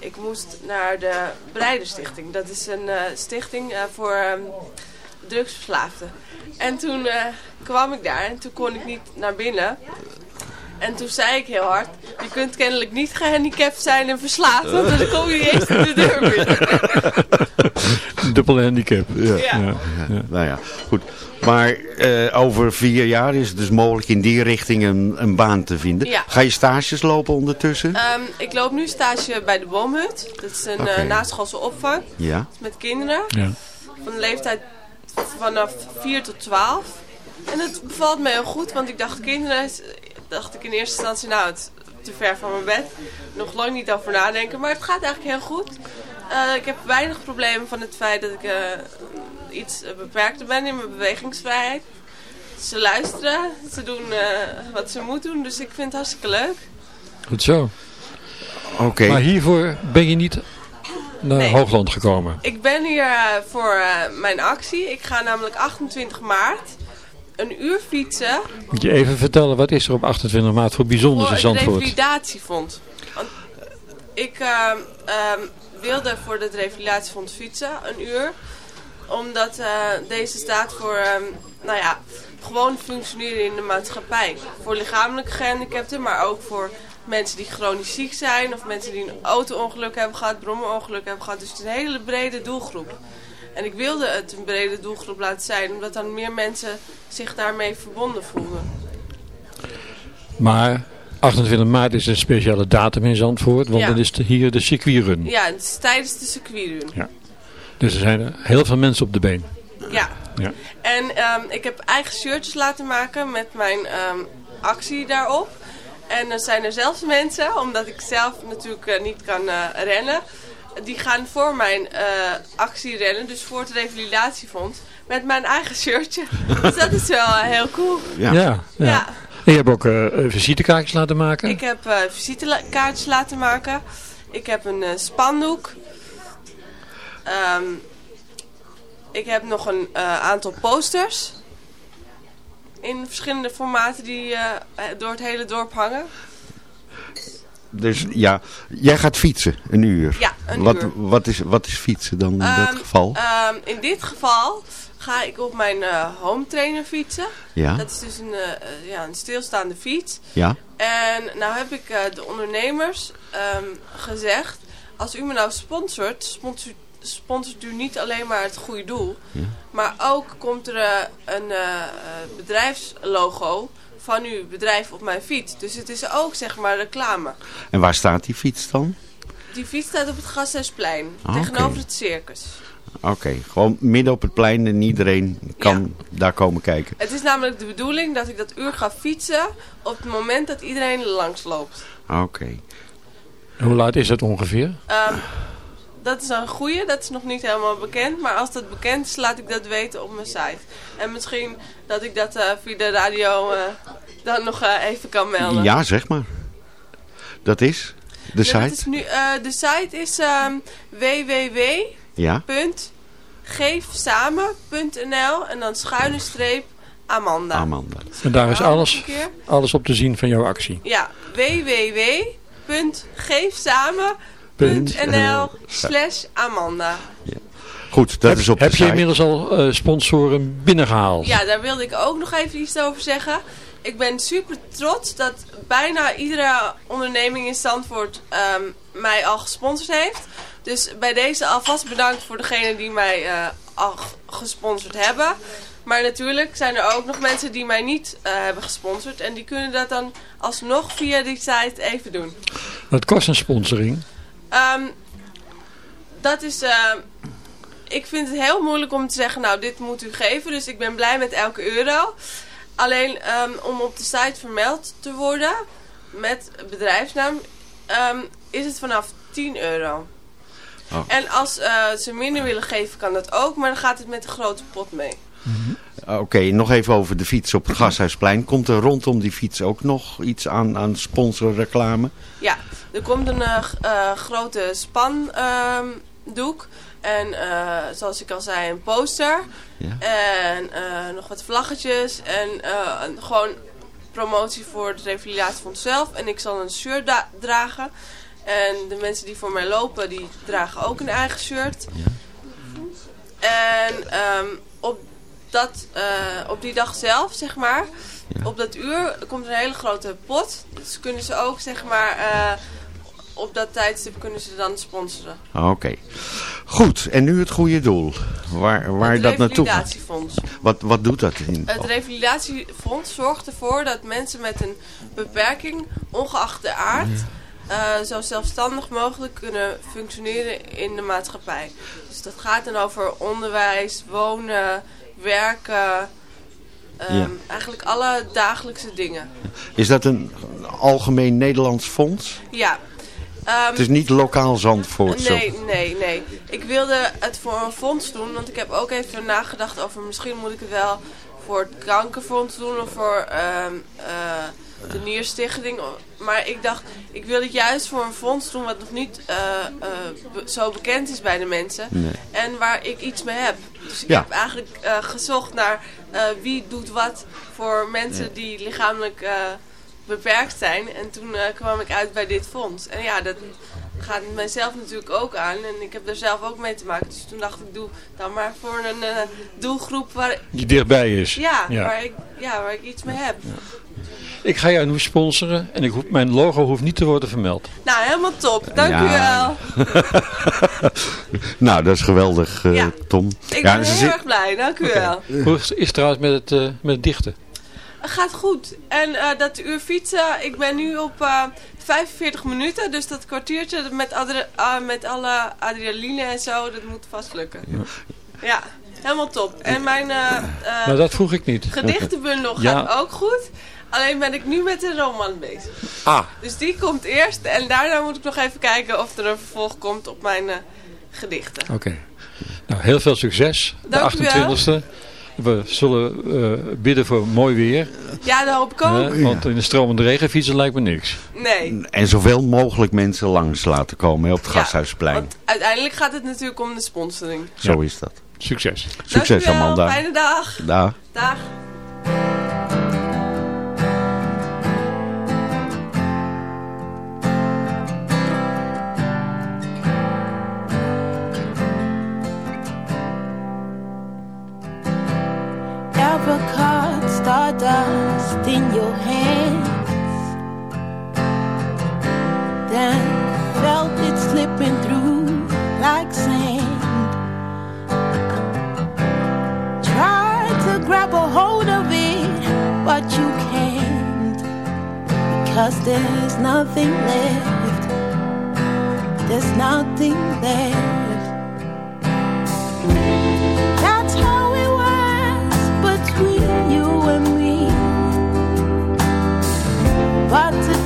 Ik moest naar de Breiderstichting. Dat is een eh, stichting eh, voor ehm, drugsverslaafden. En toen eh, kwam ik daar en toen kon ik niet naar binnen. En toen zei ik heel hard, je kunt kennelijk niet gehandicapt zijn en verslaafd, want dan kom je niet eens de deur binnen. Dubbele handicap. Ja. Ja. ja. Ja, Nou ja, goed. Maar eh, over vier jaar is het dus mogelijk in die richting een, een baan te vinden. Ja. Ga je stages lopen ondertussen? Ehm, ik loop nu stage bij de Boomhut. Dat is een eh, naschoolse opvang Ja. met kinderen. Ja. Van de leeftijd vanaf 4 tot 12. En het bevalt me heel goed, want ik dacht kinderen, is- dacht ik in eerste instantie, nou, het te ver van mijn bed. Nog lang niet over nadenken, maar het gaat eigenlijk heel goed. Eh, ik heb weinig problemen van het feit dat ik eh, iets eh, beperkter ben in mijn bewegingsvrijheid. Ze luisteren, ze doen eh, wat ze moeten doen, dus ik vind het hartstikke leuk. Goed zo. Oké. Maar hiervoor ben je niet naar Nee. Hoogland gekomen. Ik ben hier voor eh, mijn actie. Ik ga namelijk 28 maart een uur fietsen Moet je even vertellen, wat is er op 28 maart voor bijzonders voor in het Zandvoort? revalidatiefonds. Want ik ehm, ehm, wilde voor het revalidatiefonds fietsen, een uur. Omdat eh, deze staat voor, ehm, nou ja, gewoon functioneren in de maatschappij. Voor lichamelijk gehandicapten, maar ook voor mensen die chronisch ziek zijn. Of mensen die een auto-ongeluk hebben gehad, brommerongeluk hebben gehad. Dus het is een hele brede doelgroep. En ik wilde het een brede doelgroep laten zijn, omdat dan meer mensen zich daarmee verbonden voelden. Maar 28 maart is een speciale datum in Zandvoort, want Ja. dan is de, hier de circuitrun. Ja, het is tijdens de circuitrun. Ja. Dus er zijn er heel veel mensen op de been. Ja. Ja. En ehm, ik heb eigen shirtjes laten maken met mijn ehm, actie daarop. En er zijn er zelfs mensen, omdat ik zelf natuurlijk eh, niet kan eh, rennen, die gaan voor mijn eh, actie rennen, dus voor het revalidatiefonds, met mijn eigen shirtje. dus dat is wel heel cool. Ja. ja, Ja. En je hebt ook eh, eh, visitekaartjes laten maken. Ik heb eh visitekaartjes laten maken. Ik heb een eh, spandoek. Ehm, ik heb nog een eh, aantal posters. In verschillende formaten die eh, door het hele dorp hangen. Dus ja, jij gaat fietsen, een uur. Ja, een wat, uur. Wat is, wat is fietsen dan in dat Ehm, geval? ehm, in dit geval ga ik op mijn eh, home trainer fietsen. Ja. Dat is dus een, eh, ja, een stilstaande fiets. Ja. En nou heb ik eh, de ondernemers ehm, gezegd, als u me nou sponsort, sponsort, sponsort u niet alleen maar het goede doel, Ja. maar ook komt er eh, een eh, eh, bedrijfslogo van uw bedrijf op mijn fiets. Dus het is ook zeg maar reclame. En waar staat die fiets dan? Die fiets staat op het Gasthuisplein, Ah, tegenover het circus. Oké, gewoon midden op het plein en iedereen kan daar komen kijken. Het is namelijk de bedoeling dat ik dat uur ga fietsen op het moment dat iedereen langs loopt. Oké. Hoe laat is het ongeveer? Ehm, dat is een goeie, dat is nog niet helemaal bekend. Maar als dat bekend is, laat ik dat weten op mijn site. En misschien dat ik dat eh, via de radio eh, dan nog eh, even kan melden. Ja, zeg maar. Dat is de Ja, site? is nu, eh, de site is ehm Ja. www.geefsamen.nl en dan schuine streep Amanda. Amanda. En daar is alles, alles op te zien van jouw actie. Ja, www.geefsamen.nl slash Amanda. Goed, dat is op de Heb je site. inmiddels al eh, sponsoren binnengehaald? Ja, daar wilde ik ook nog even iets over zeggen. Ik ben super trots dat bijna iedere onderneming in Zandvoort ehm, mij al gesponsord heeft. Dus bij deze alvast bedankt voor degenen die mij eh, al gesponsord hebben. Maar natuurlijk zijn er ook nog mensen die mij niet eh, hebben gesponsord. En die kunnen dat dan alsnog via die site even doen. Wat kost een sponsoring? Ehm, dat is... ehm, ik vind het heel moeilijk om te zeggen, nou, dit moet u geven. Dus ik ben blij met elke euro. Alleen ehm, om op de site vermeld te worden met bedrijfsnaam, is het vanaf 10 euro. Oh. En als eh, ze minder willen geven, kan dat ook. Maar dan gaat het met de grote pot mee. Oké, nog even over de fiets op het Gashuisplein. Komt er rondom die fiets ook nog iets aan, aan sponsorreclame? Ja, er komt een eh, eh, grote spandoek. en eh, zoals ik al zei, een poster. En eh, nog wat vlaggetjes. En gewoon promotie voor het Revalidatiefonds zelf. En ik zal een shirt dragen. En de mensen die voor mij lopen, die dragen ook een eigen shirt. En ehm, op, dat, eh, op die dag zelf, zeg maar, op dat uur komt een hele grote pot. Dus kunnen ze ook, zeg maar, eh, op dat tijdstip kunnen ze dan sponsoren. Oké. Goed, en nu het goede doel. Waar, waar Het dat naartoe gaat. Revalidatiefonds. Wat, wat doet dat in? Het revalidatiefonds zorgt ervoor dat mensen met een beperking, ongeacht de aard, eh, zo zelfstandig mogelijk kunnen functioneren in de maatschappij. Dus dat gaat dan over onderwijs, wonen, werken, ehm, Ja. eigenlijk alle dagelijkse dingen. Is dat een algemeen Nederlands fonds? Ja. Ehm, het is niet lokaal Zandvoort zo. Nee, nee, nee. Ik wilde het voor een fonds doen, want ik heb ook even nagedacht over misschien moet ik het wel voor het kankerfonds doen of voor ehm, eh, de Nierstichting. Maar ik dacht, ik wil het juist voor een fonds doen wat nog niet eh, eh, be- zo bekend is bij de mensen. Nee. En waar ik iets mee heb. Dus ik Ja. heb eigenlijk eh, gezocht naar wie doet wat voor mensen Ja. die lichamelijk beperkt zijn. En toen kwam ik uit bij dit fonds. En ja, dat gaat mijzelf natuurlijk ook aan. En ik heb er zelf ook mee te maken. Dus toen dacht ik, doe dan maar voor een eh, doelgroep waar, Die dichtbij is. ja, Ja. Waar ik, ja, waar ik iets mee heb. Ik ga jou nu sponsoren en ik hoef, mijn logo hoeft niet te worden vermeld. Nou, helemaal top. Dank Ja. u wel. nou, dat is geweldig, eh, Tom. Ik Ja, ben heel zit- erg blij. Dank u wel. Hoe is het trouwens met het, eh, met het dichten? Het gaat goed. En eh, dat uur fietsen, ik ben nu op eh, 45 minuten. Dus dat kwartiertje met, ah, met alle adrenaline en zo, dat moet vast lukken. Ja, helemaal top. En mijn eh, eh, Maar dat vroeg ik niet. gedichtenbundel Ja. gaat ook goed. Alleen ben ik nu met een roman bezig. Ah. Dus die komt eerst. En daarna moet ik nog even kijken of er een vervolg komt op mijn eh, gedichten. Oké. Nou, heel veel succes. Dank de wel. 28e. We zullen eh, bidden voor mooi weer. Ja, dat hoop ik ook. Hè, want in de stromende regen fietsen lijkt me niks. Nee. En zoveel mogelijk mensen langs laten komen op het Ja, Gasthuisplein. Uiteindelijk gaat het natuurlijk om de sponsoring. Zo is dat. Succes. Succes Dank u wel. Amanda. Fijne dag. Dag. Dag. Apricot stardust in your hands. Then felt it slipping through like sand. Tried to grab a hold of it, but you can't. Because there's nothing left. There's nothing left. But to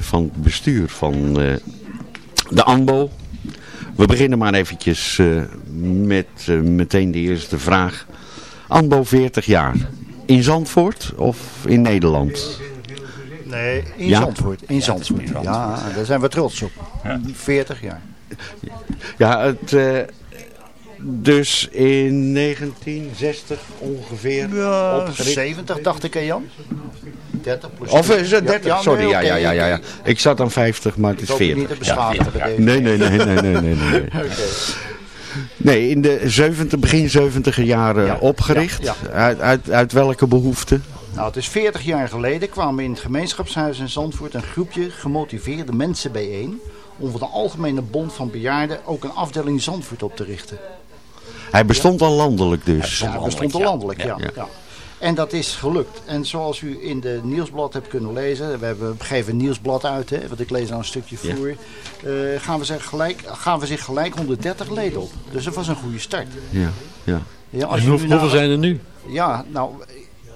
van het bestuur van eh, de ANBO. We beginnen maar eventjes eh, met eh, meteen de eerste vraag. ANBO 40 jaar. In Zandvoort of in Nederland? Nee, in Ja? Zandvoort. In Zandvoort. Ja, daar zijn we trots op. 40 jaar. Ja, het, eh, dus in 1960 ongeveer Ja, opgericht. 70 dacht ik, hè Jan? 30 plus Of is het Ja, 30? ja, Sorry, nee, ja, ja, ja, ja. Ik zat aan 50, maar het Ik is hoop je 40. niet te beschaafd Ja, te 40, ja. bedenken. Nee, nee, nee, nee, nee, nee, nee. nee. Oké. Nee, in de 70, begin 70 jaren opgericht. ja, Uit, uit, uit welke behoefte? Nou, het is 40 jaar geleden kwamen in het gemeenschapshuis in Zandvoort een groepje gemotiveerde mensen bijeen om voor de Algemene Bond van Bejaarden ook een afdeling Zandvoort op te richten. Hij bestond al landelijk dus. Ja, het bestond al landelijk, ja. En dat is gelukt. En zoals u in de nieuwsblad hebt kunnen lezen, we, hebben, we geven een nieuwsblad uit, hè, want ik lees nou een stukje Ja. voor, eh, gaan, we zich gelijk, gaan we zich gelijk 130 leden op. Dus dat was een goede start. Ja, ja. Ja, En hoeveel zijn er nu? Ja, nou,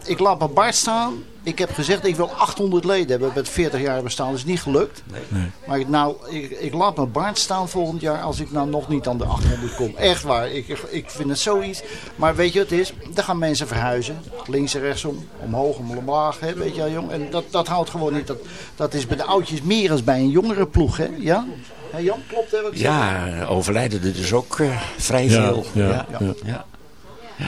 ik laat mijn Bart staan. Ik heb gezegd, ik wil 800 leden hebben met 40 jaar bestaan. Dat is niet gelukt. Nee. Maar ik, nou, ik, ik laat mijn Bart staan volgend jaar als ik nou nog niet aan de 800 kom. Echt waar. Ik, ik vind het zoiets. Maar weet je wat het is? Dan gaan mensen verhuizen. Links en rechtsom. Omhoog, omlaag. Hè, weet je wel, jong. En dat, dat houdt gewoon niet. Dat, dat is bij de oudjes meer als bij een jongere ploeg. Hè? Ja? Hè, Jan, klopt hè, wat ik? Ja, overlijden er dus ook eh, vrij Ja, veel. ja, ja. ja.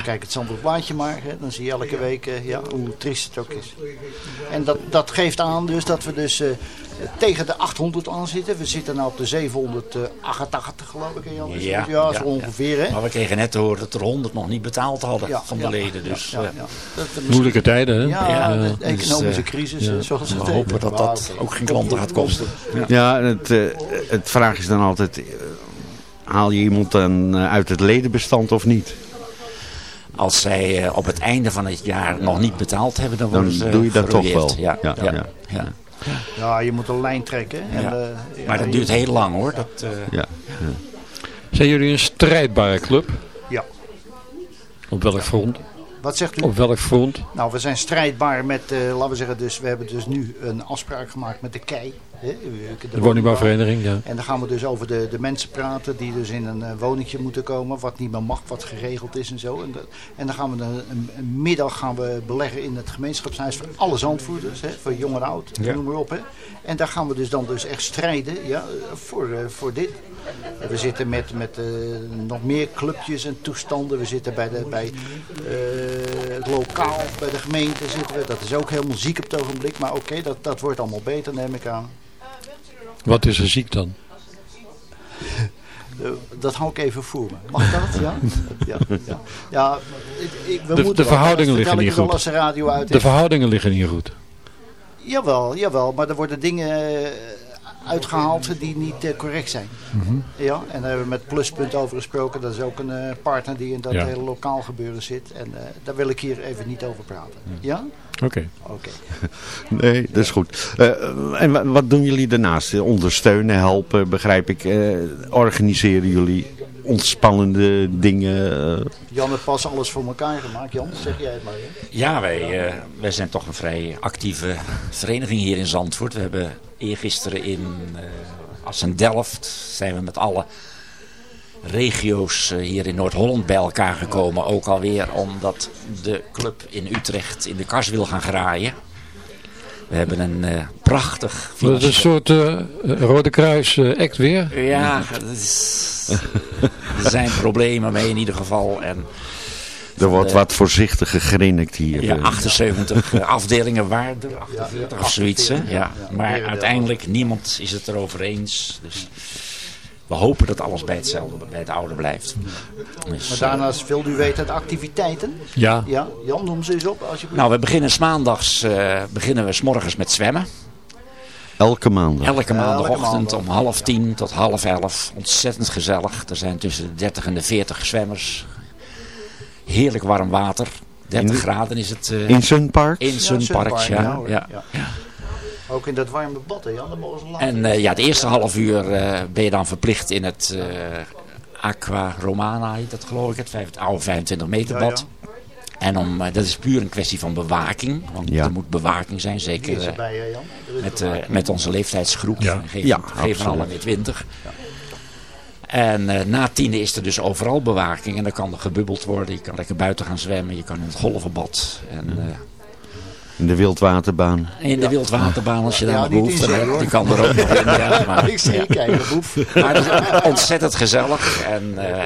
Kijk het Zandvoort plaatje maar, hè, dan zie je elke week eh, ja, hoe triest het ook is. En dat, dat geeft aan dus dat we dus eh, tegen de 800 aan zitten. We zitten nu op de 788 geloof ik. Jan? Is Ja, zo ja, ongeveer hè. Maar we kregen net te horen dat er 100 nog niet betaald hadden Ja, van de ja, leden. Dus, ja, eh, ja. Dat we misschien- Moeilijke tijden, hè? Ja, de dus, economische eh, crisis, ja. eh, zoals we het hopen heet. dat dat ook geen klanten gaat kosten. Ja. Ja, het, eh, het vraag is dan altijd, eh, haal je iemand dan eh, uit het ledenbestand of niet? Als zij eh, op het einde van het jaar nog niet betaald hebben, dan Dan worden ze doe je dat toch wel. Ja, Ja, ja, ja. ja. Ja, je moet een lijn trekken. En, Ja. eh, Maar dat duurt heel lang hoor. Dat, eh, Ja. Zijn jullie een strijdbare club? Ja. Op welk front? Wat zegt u? Op welk front? Nou, we zijn strijdbaar met, eh, laten we zeggen, dus, we hebben dus nu een afspraak gemaakt met de KEI. De woningbouwvereniging, ja. En dan gaan we dus over de, de mensen praten die dus in een uh, woningje moeten komen, wat niet meer mag, wat geregeld is en zo. En, dat, en dan gaan we een, een, een, middag gaan we beleggen in het gemeenschapshuis voor alle zandvoerders, hè, voor jong en oud, Ja. noem maar op. Hè. En daar gaan we dus dan dus echt strijden ja, voor, uh, voor dit. We zitten met, met uh, nog meer clubjes en toestanden. We zitten bij, de, bij het lokaal, bij de gemeente zitten we. Dat is ook helemaal ziek op het ogenblik. Maar oké, okay, dat, dat wordt allemaal beter, neem ik aan. Wat is er ziek dan? Uh, dat hou ik even voor me. Mag dat? Ja, ja, ja. ja ik, ik, we de, moeten de verhoudingen liggen niet goed. Als de, radio uit de verhoudingen liggen niet goed. Jawel, jawel. Maar er worden dingen uitgehaald die niet uh, correct zijn. Mm -hmm. Ja, en daar hebben we met Pluspunt over gesproken. Dat is ook een uh, partner die in dat ja. hele lokaal gebeuren zit. En uh, daar wil ik hier even niet over praten. Ja? Oké. Okay. Oké. Okay. Nee, dat is goed. Uh, en wat doen jullie daarnaast? Ondersteunen, helpen, begrijp ik. organiseren jullie ontspannende dingen? Jan heeft pas alles voor elkaar gemaakt. Jan, zeg jij het maar. Hè? Ja, wij, wij zijn toch een vrij actieve vereniging hier in Zandvoort. We hebben eergisteren in uh, Assen-Delft zijn we met alle regio's uh, hier in Noord-Holland bij elkaar gekomen. Ook alweer omdat de club in Utrecht in de kas wil gaan graaien. We hebben een uh, prachtig... Dat is een soort Rode Kruis act weer? Ja, is, er zijn problemen mee in ieder geval. En er wordt wat voorzichtig gegrinnikt hier. Ja, 78 afdelingen waren er, 48 of zoiets. Hè? Ja. Maar uiteindelijk, niemand is het erover eens. Dus we hopen dat alles bij hetzelfde, bij het oude blijft. Dus, maar daarnaast wilt u weten de activiteiten? Ja. ja. Jan, noem ze eens op. Als je... Nou, we beginnen maandags uh, beginnen we 's morgens met zwemmen. Elke maandag? Elke maandagochtend om half tien tot half elf. Ontzettend gezellig. Er zijn tussen de 30 en de 40 zwemmers. Heerlijk warm water. 30 in, graden is het. Uh, in Sunpark? In Sunpark, ja. ja, ja, ja. ja. Ook in dat warme bad, hè Jan? En uh, ja, het eerste half uur uh, ben je dan verplicht in het Aqua Romana, heet dat geloof ik, het, het oude 25 meter bad. Ja, en om, dat is puur een kwestie van bewaking. Want er moet bewaking zijn, zeker bij, met, met onze leeftijdsgroep. Ja, geven, ja, geven alle weer 20. En uh, na tiende is er dus overal bewaking. En dan kan er gebubbeld worden. Je kan lekker buiten gaan zwemmen. Je kan in het golvenbad. En, uh, in de wildwaterbaan. In de ja. wildwaterbaan als je daar ja, behoefte hebt. Die kan er ook nog in. Ja, maar, Ik zie je kijken, boef. Maar het is ontzettend gezellig. En uh,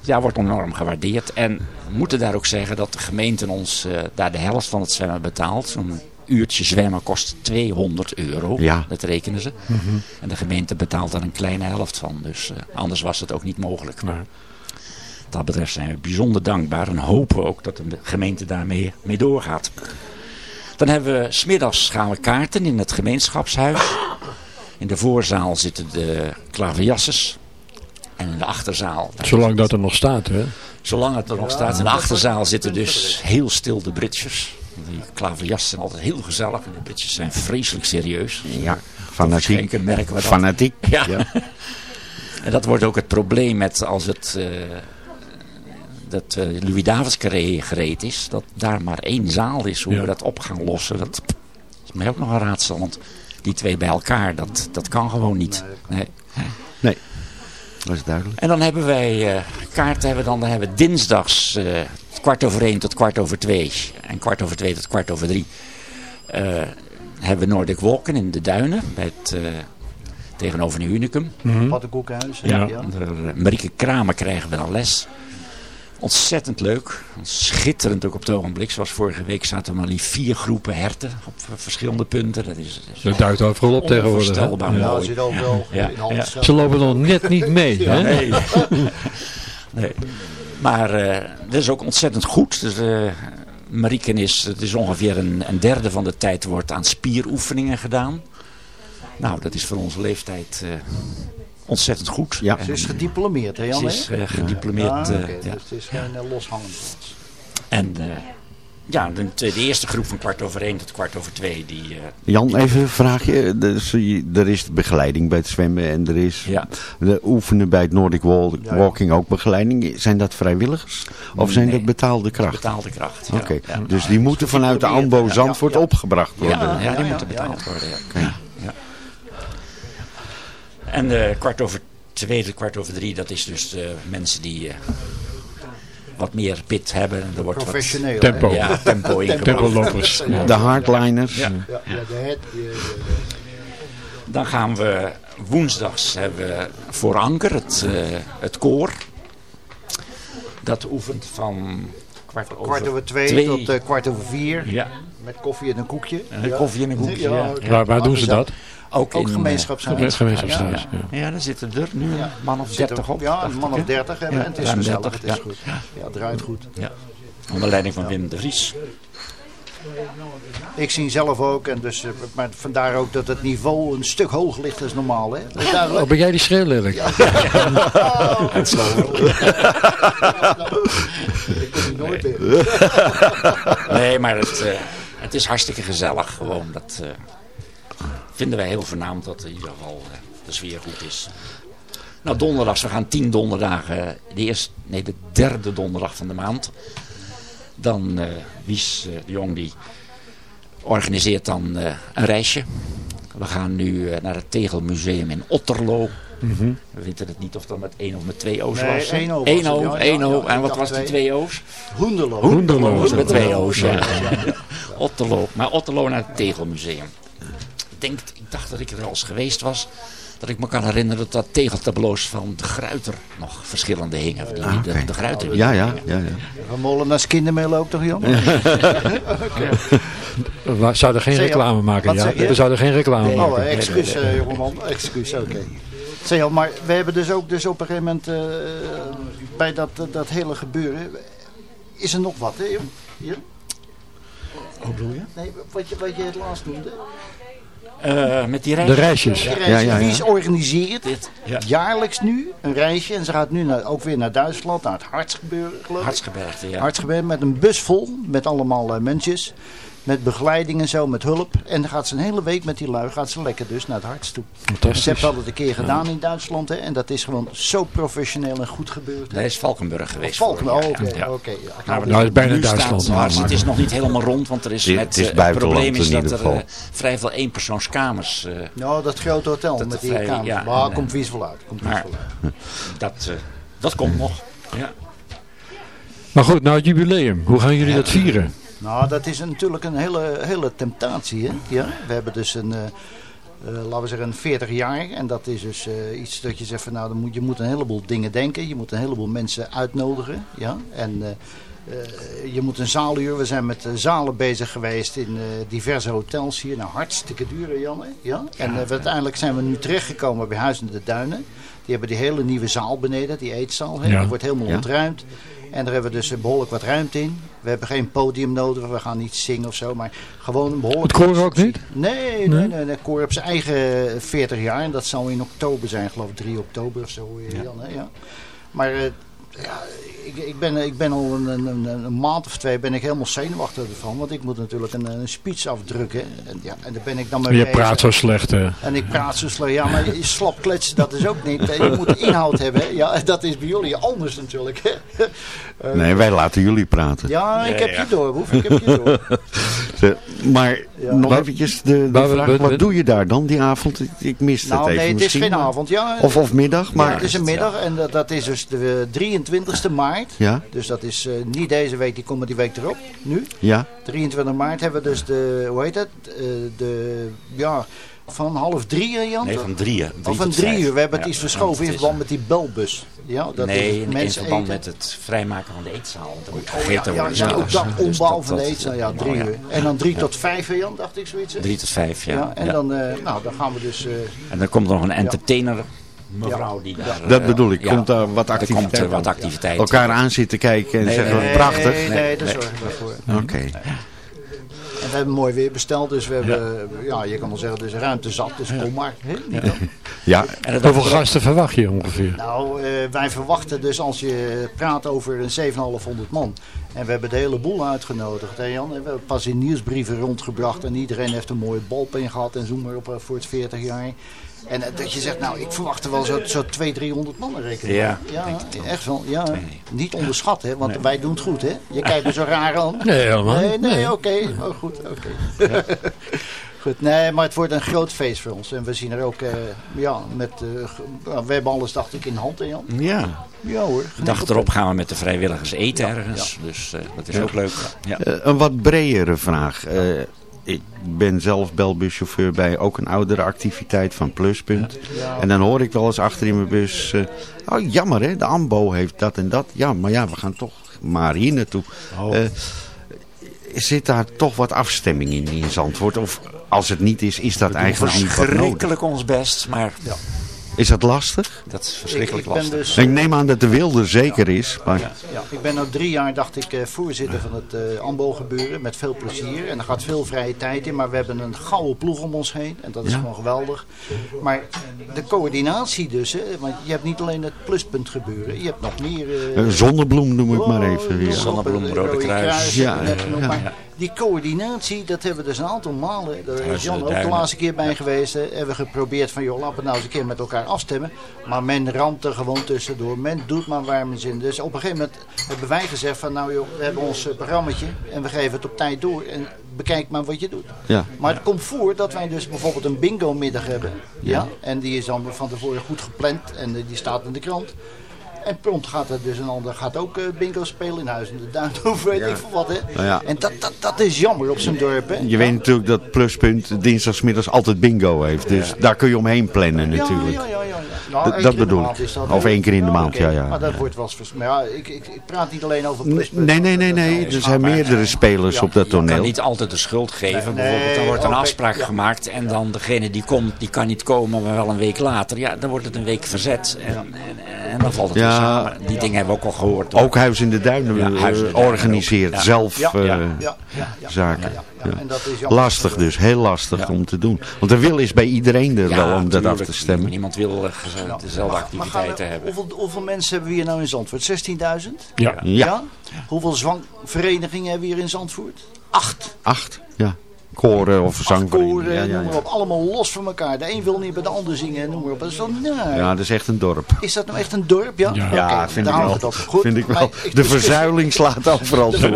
ja, wordt enorm gewaardeerd. En we moeten daar ook zeggen dat de gemeente ons daar de helft van het zwemmen betaalt. Zo'n uurtje zwemmen kost 200 euro. Ja. Dat rekenen ze. Mm -hmm. En de gemeente betaalt daar een kleine helft van. Dus uh, anders was het ook niet mogelijk. Maar wat dat betreft zijn we bijzonder dankbaar. En hopen ook dat de gemeente daarmee mee doorgaat. Dan hebben we, smiddags gaan we kaarten in het gemeenschapshuis. In de voorzaal zitten de klaverjasses. En in de achterzaal... Zolang dat er nog staat, hè? Zolang het er nog staat. In de achterzaal zitten dus heel stil de Britjes. Die klaverjassen zijn altijd heel gezellig. En de Britjes zijn vreselijk serieus. Ja, fanatiek. merken we dat. Fanatiek. Ja. ja. en dat wordt ook het probleem met als het... Uh, dat uh, Louis Davids gereed is. Dat daar maar één zaal is. Hoe ja. we dat op gaan lossen. Dat is mij ook nog een raadsel. Want die twee bij elkaar, dat, dat kan gewoon niet. Nee. Nee. Dat is duidelijk. En dan hebben wij uh, kaarten. Hebben dan, dan hebben we dinsdags uh, kwart over één tot kwart over twee. En kwart over twee tot kwart over drie. Uh, hebben we Nordic Walken in de duinen. Bij het tegenover Nieuw Unicum. Mhm. Paddenkoekenhuis. Ja, ja. onder, eh, Marieke Kramer krijgen we dan les. Ontzettend leuk. Schitterend ook op het ogenblik. Zoals vorige week zaten er maar liefst vier groepen herten op eh, verschillende punten. Dat is, dat is Dat duikt overal op tegenwoordig. hè? Ja. mooi. zit overal Ja, in ja. Halmstad. Ze lopen nog net niet mee. Ja, hè? nee. nee. Maar eh, dat is ook ontzettend goed. Dus, eh, Marieken is, het is ongeveer een, een derde van de tijd wordt aan spieroefeningen gedaan. Nou, dat is voor onze leeftijd eh, ontzettend goed. Ja. Ze is gediplomeerd, hè Jan? Ze is eh, gediplomeerd. Ah, eh, ja. Dus het is geen uh, loshangend. En eh, ja, de, de eerste groep van kwart over één tot kwart over twee, die... eh, Jan, even een vraagje. Dus, er is begeleiding bij het zwemmen en er is Ja. de oefenen bij het Nordic Wal- Walking ook begeleiding. Zijn dat vrijwilligers? Of zijn Nee. dat betaalde kracht? betaalde kracht. ja. Oké, Ja. dus die moeten vanuit de ANBO Zandvoort opgebracht worden. Ja, ja, die ja, moeten betaald ja. worden. Ja. Oké. En eh, kwart over twee kwart over drie, dat is dus de mensen die eh, wat meer pit hebben. En er wordt wat Professioneel. Tempo. hè? Ja, tempo. Tempolopers. Ja. De hardliners. Ja. Ja, de die- Dan gaan we woensdags hebben we voor Anker het, eh, het koor. Dat oefent van kwart over, kwart over twee, twee. tot eh, kwart over vier. Ja, Met koffie en een koekje. en koffie en een koekje. Ja, waar doen ze dat? Ook, Ook in, gemeenschapshuis. Gemeenschapshuis. Ja, ja. ja, daar zitten er nu een man of er- dertig op. Ja, een man of dertig. En Ja, het is gezellig, 30, het is ja. goed. Ja, het draait goed. Ja. Onder leiding van Wim de Vries. Ik zie zelf ook, en dus, eh, maar vandaar ook dat het niveau een stuk hoger ligt dan normaal. Hè? Oh, ben jij die schreeuwlelijk? Oh, het Ik kom hier nooit meer. Nee, maar het, eh, het is hartstikke gezellig. Gewoon, dat eh, vinden wij heel voornaam dat in ieder geval eh, de sfeer goed is. Nou, donderdags, we gaan tien donderdagen, de, eerste, nee, de derde donderdag van de maand. Dan, eh Wies eh, de Jong, die organiseert dan eh, een reisje. We gaan nu eh, naar het Tegelmuseum in Otterlo. Mhm. We weten het niet of dat met één of met twee O's Nee, was. één O Eén O, ja, één O. ja, En wat was die twee. O's? Hoenderlo. Hoenderlo. Met twee O's. Otterlo. Maar Otterlo naar het Tegelmuseum. Ik, denk, ik dacht dat ik er al eens geweest was. Dat ik me kan herinneren dat dat tegeltableaus van de Gruiter nog verschillende hingen. Die, Ah, de, de Gruiter. Ja, ja, ja. ja. Van Molenaars kindermeel ook toch, Jan? We zouden geen reclame maken, ja. We zouden geen reclame Oh, maken. eh, excuus, eh, jongeman. Excuus, oké. Zeg al, maar we hebben dus ook dus op een gegeven moment eh, bij dat, dat hele gebeuren. Is er nog wat, hè? joh? Hier? Hoe bedoel je? Nee, wat je, wat je het laatst noemde. Eh, met die De reis. reisjes. Die reis, Ja, ja, ja. Wie organiseert Dit, ja. jaarlijks nu een reisje. En ze gaat nu naar, ook weer naar Duitsland, naar het ik. Hartsgebergte, ja. Hartsgebeuren met een bus vol, met allemaal eh, mensjes. Met begeleiding en zo, met hulp. En dan gaat ze een hele week met die lui, gaat ze lekker dus naar het harts toe. Ze Fantastisch. heeft dat een keer gedaan in Duitsland. Hè, en dat is gewoon zo professioneel en goed gebeurd. Daar is Valkenburg geweest. Valkenburg, jaar. oké, Ja. Nou, het is bijna Duitsland, maar- het is nog niet helemaal rond, want er is Het is- met, het is eh, buitenland probleem is in dat er eh, vrij veel eenpersoonskamers... eh Nou, dat grote hotel Dat met die vrij- kamers. ja, maar en, komt vies wel uit. Komt maar- wel uit. dat, eh, dat komt nog. Ja. Maar goed, nou het jubileum. Hoe gaan jullie dat vieren? Nou, dat is natuurlijk een hele, hele temptatie. Hè? Ja, we hebben dus een, eh, eh, laten we zeggen, een 40 jaar. En dat is dus eh, iets dat je zegt van nou, dan moet, je moet een heleboel dingen denken. Je moet een heleboel mensen uitnodigen. Ja? En je moet een zaaluur. We zijn met zalen bezig geweest in diverse hotels hier. Nou, hartstikke duur, hè, Jan. hè? Ja? En uiteindelijk zijn we nu terechtgekomen bij Huis in de Duinen. Die hebben die hele nieuwe zaal beneden, die eetzaal. Hè? Ja. Die wordt helemaal Ja. ontruimd. En daar hebben we dus behoorlijk wat ruimte in. We hebben geen podium nodig, we gaan niet zingen of zo, maar gewoon een behoorlijk... Het koor ook niet? Nee, nee, nee. nee. Het koor heeft zijn eigen 40 jaar en dat zal in oktober zijn, geloof ik 3 oktober of zo. Jan, hè? Ja. Maar eh, ja, ik, ik, ben, ik ben al een, een, een, maand of twee ben ik helemaal zenuwachtig ervan, want ik moet natuurlijk een, een speech afdrukken. En, ja, en daar ben ik dan mee Je bezig. praat zo slecht. hè. En ik praat zo slecht. Ja, maar je slap kletsen, dat is ook niet. Je moet inhoud hebben. Ja, dat is bij jullie anders natuurlijk. hè. Eh, Nee, wij laten jullie praten. Ja, ik heb ja. je door, Hoef. Ik heb je door. Maar Ja. nog Maar- eventjes de, de maar we- vraag, wat doe je daar dan die avond? Ik, ik mis het Nou, even nee, het is misschien, geen avond. Ja, Of, of middag, maar... het is een middag en dat, dat is dus de 23e maart. Ja, Dus dat is eh, niet deze week, die komt maar die week erop. Nu. ja. 23 maart hebben we dus de, hoe heet het? Eh, de, ja, van half drie, hè, Jan? Nee, van drieën. Drie Of van drie uur. We hebben het iets verschoven in verband met die belbus. Ja, dat nee, is in, verband eten. met het vrijmaken van de eetzaal. Want moet Oh, ja, gegeten ja, worden. ja, ook dat Dus ombouw van de dat- eetzaal, ja, oh, drie ja. uur. En dan drie Ja. tot vijf uur, Jan, dacht ik zoiets. Drie tot vijf, ja. en Ja. Dan, eh, nou, dan gaan we dus... eh, En dan komt er nog een Ja. entertainer mevrouw die daar... Dat eh, bedoel ik. ja, Komt daar wat er activiteit komt er wat activiteit. Elkaar aan zitten kijken en Nee, zeggen, nee, prachtig. Nee, nee, daar zorgen we voor. Oké. En we hebben mooi weer besteld, dus we hebben, ja, je kan wel zeggen, dus ruimte zat, dus kom maar. Dan? Ja. Hoeveel gasten verwacht je ongeveer? Nou, eh, wij verwachten dus als je praat over een 7,500 man. En we hebben de hele boel uitgenodigd, hè Jan? En we hebben pas in nieuwsbrieven rondgebracht en iedereen heeft een mooie balpen gehad en zo maar op eh, voor het 40 jaar. En eh, dat je zegt, nou, ik verwacht er wel zo, zo 200, 300 mannen rekenen. Ja, ja echt wel. Ja, niet onderschatten, hè, want wij doen het goed, hè? Je kijkt me zo raar aan. Nee, helemaal Nee, nee, Nee. oké. Oh, goed, oké. Goed, nee, maar het wordt een groot feest voor ons. En we zien er ook, eh, ja, met, eh, ja, we hebben alles, dacht ik, in hand, hè Jan? Ja. Ja hoor. De dag erop gaan we met de vrijwilligers eten ergens. Dus eh, dat is Ja. ook leuk. Ja. Een wat bredere vraag. Ik ben zelf belbuschauffeur bij ook een oudere activiteit van Pluspunt. En dan hoor ik wel eens achter in mijn bus... eh, oh, jammer hè, de AMBO heeft dat en dat. Ja, maar ja, we gaan toch maar hier naartoe. Eh, zit daar toch wat afstemming in, in Zandvoort? Of als het niet is, is dat eigenlijk niet wat nodig? Verschrikkelijk ons best, maar Is dat lastig? dat is verschrikkelijk Ik- lastig. dus- Ik neem aan dat de wilde zeker is. Maar... Ja, ik ben al drie jaar, dacht ik, eh, voorzitter van het eh AMBO gebeuren. Met veel plezier. En er gaat veel vrije tijd in. Maar we hebben een gouden ploeg om ons heen. En dat is Ja. gewoon geweldig. Maar de coördinatie dus. Hè, want je hebt niet alleen het pluspunt gebeuren. Je hebt nog meer... eh, Eh, Zonnebloem noem ik maar Oh, even weer. Zonnebloem, Rode Kruis. Ja, ja, Maar ja. Die coördinatie, dat hebben we dus een aantal malen. Daar is Jan ook de laatste keer bij geweest. Hebben we geprobeerd van, joh, laten we nou eens een keer met elkaar afstemmen. Maar men ramt er gewoon tussendoor. Men doet maar waar men zin. Dus op een gegeven moment hebben wij gezegd van, nou joh, we hebben ons eh, programmaatje. En we geven het op tijd door. En bekijk maar wat je doet. Ja. Maar het komt voor dat wij dus bijvoorbeeld een bingo middag hebben. Ja. Ja. En die is dan van tevoren goed gepland. En eh, die staat in de krant. En prompt gaat er dus een ander gaat ook eh, bingo spelen in Huis in de Duin of weet ik veel wat. Hè. Nou ja. En dat, dat, dat is jammer op zijn dorp. Hè. Je weet natuurlijk dat Pluspunt dinsdagsmiddags altijd bingo heeft. Dus daar kun je omheen plannen natuurlijk. Ja, ja, ja. Nou, Dat- bedoel ik. Of één keer in de maand, ja, ja. Maar dat wordt wel eens... vers- Maar ja, ik, ik, ik praat niet alleen over Nee, pluspunt. nee, nee, nee. nee. Er zijn meerdere spelers op dat Je kan toneel. niet altijd de schuld geven. Nee, Bijvoorbeeld, dan wordt een afspraak ja. gemaakt en dan degene die komt, die kan niet komen, maar wel een week later. Ja, dan wordt het een week verzet en, en, en dan valt het Ja. samen. Die dingen hebben we ook al gehoord. Ook Huis in de Duinen Ja, eh, organiseert zelf Ja, eh, ja, ja, ja, ja. zaken. Ja, en dat is. Lastig dus, heel lastig om te doen. Want de wil is bij iedereen er Ja, wel om dat af te stemmen. Niemand wil eh, dezelfde activiteiten hebben. Hoeveel, hoeveel mensen hebben we hier nou in Zandvoort? 16.000? Ja. Ja. Hoeveel zwangverenigingen hebben we hier in Zandvoort? Acht. Acht. Koren of. Koren, Ja, ja, noem maar ja. op. Allemaal los van elkaar. De een wil niet bij de ander zingen en noem maar op. Dat is toch naar. ja, dat is echt een dorp. Is dat nou echt een dorp? Ja, Ja, Oké, vind, daar ik wel. Goed, vind ik wel. ik De verzuiling slaat overal zo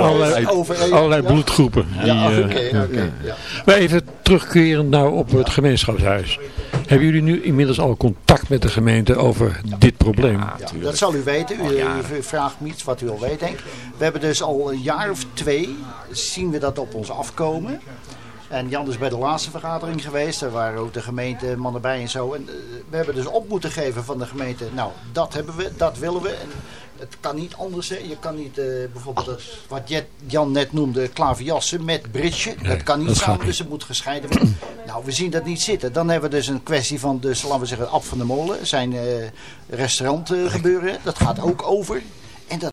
Allerlei, bloedgroepen. Die, Ja, eh, oké, oké, ja. Maar even terugkerend nou op het gemeenschapshuis. Hebben jullie nu inmiddels al contact met de gemeente over dit probleem? Ja, dat zal u weten. U, u vraagt me iets wat u al weet, denk ik. We hebben dus al een jaar of twee, zien we dat op ons afkomen. En Jan is bij de laatste vergadering geweest. Daar waren ook de gemeente mannen bij en zo. En eh, we hebben dus op moeten geven van de gemeente. Nou, dat hebben we, dat willen we. En het kan niet anders. Hè. Je kan niet eh, bijvoorbeeld dat, wat Jan net noemde, klaverjassen met bridge. Dat kan niet dat samen, niet. dus het moet gescheiden worden. nou, we zien dat niet zitten. Dan hebben we dus een kwestie van, dus, laten we zeggen, Ab van der Molen. Zijn eh, restaurant gebeuren. Dat gaat ook over.